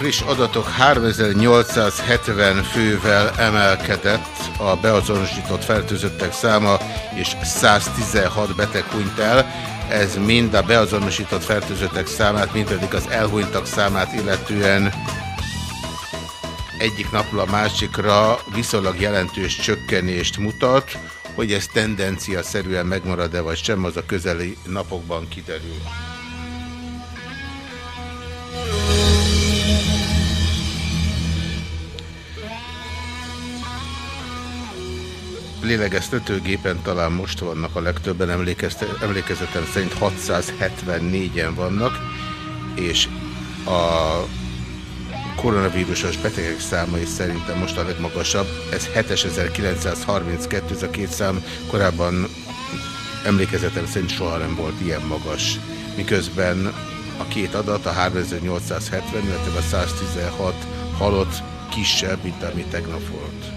Friss adatok, 3870 fővel emelkedett a beazonosított fertőzöttek száma, és 116 beteg hunyt el. Ez mind a beazonosított fertőzöttek számát, mind pedig az elhunytak számát illetően egyik napról a másikra viszonylag jelentős csökkenést mutat, hogy ez tendencia szerűen megmarad-e vagy sem, az a közeli napokban kiderül. Lélegeztetőgépen talán most vannak a legtöbben, emlékezetem szerint 674-en vannak, és a koronavírusos betegek száma is szerintem most a legmagasabb. Ez 7932, ez a két szám korábban emlékezetem szerint soha nem volt ilyen magas. Miközben a két adat, a 3870, illetve a 116 halott kisebb, mint ami tegnap volt.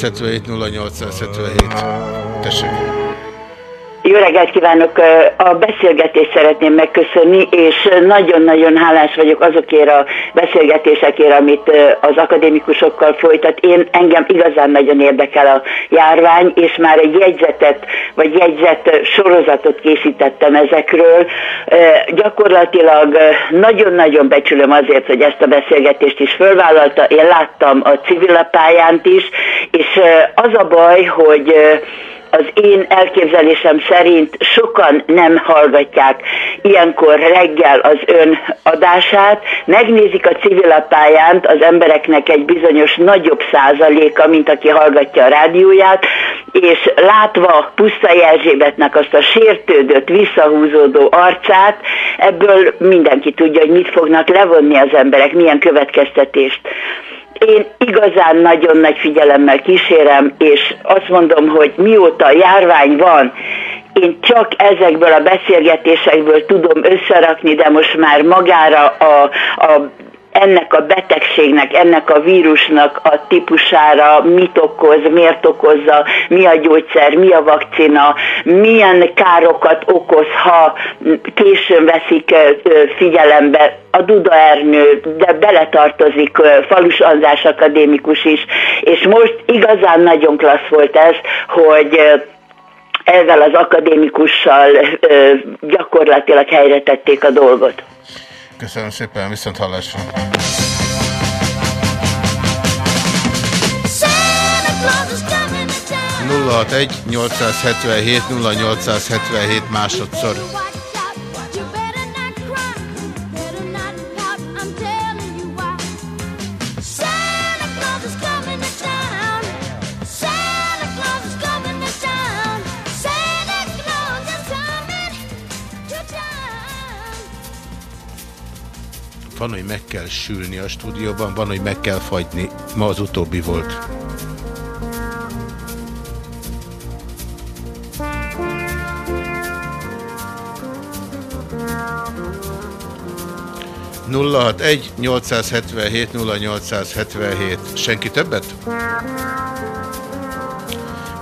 061 877 0877. Tessék. Jó reggelt kívánok! A beszélgetést szeretném megköszönni, és nagyon-nagyon hálás vagyok azokért a beszélgetésekért, amit az akadémikusokkal folytat. Én engem igazán nagyon érdekel a járvány, és már egy jegyzetet, vagy jegyzet sorozatot készítettem ezekről. Gyakorlatilag nagyon-nagyon becsülöm azért, hogy ezt a beszélgetést is fölvállalta. Én láttam a civilapályánt is, és az a baj, hogy az én elképzelésem szerint sokan nem hallgatják ilyenkor reggel az ön adását, megnézik a civilapályánt az embereknek egy bizonyos nagyobb százaléka, mint aki hallgatja a rádióját, és látva Pusztai Erzsébetnek azt a sértődött, visszahúzódó arcát, ebből mindenki tudja, hogy mit fognak levonni az emberek, milyen következtetést én igazán nagyon nagy figyelemmel kísérem, és azt mondom, hogy mióta járvány van, én csak ezekből a beszélgetésekből tudom összerakni, de most már magára a, a ennek a betegségnek, ennek a vírusnak a típusára mit okoz, miért okozza, mi a gyógyszer, mi a vakcina, milyen károkat okoz, ha későn veszik figyelembe a Duda Ernő, de beletartozik Falus András akadémikus is, és most igazán nagyon klassz volt ez, hogy ezzel az akadémikussal gyakorlatilag helyre tették a dolgot. Köszönöm szépen, viszont hallásra. nulla 877 0877 másodszor. Van, hogy meg kell sülni a stúdióban, van, hogy meg kell fagyni. Ma az utóbbi volt. 061 877 0877. Senki többet?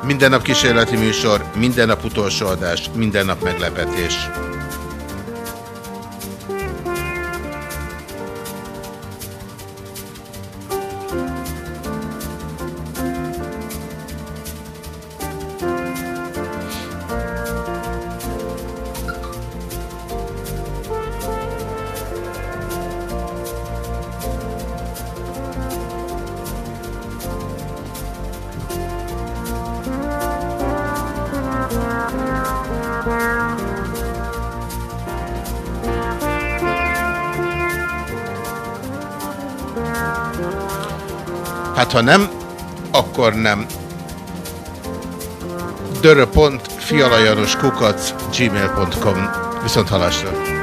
Minden nap kísérleti műsor, minden nap utolsó adás, minden nap meglepetés. Ha nem, akkor nem. dörö.fialajanoskukac gmail.com Viszont halásra.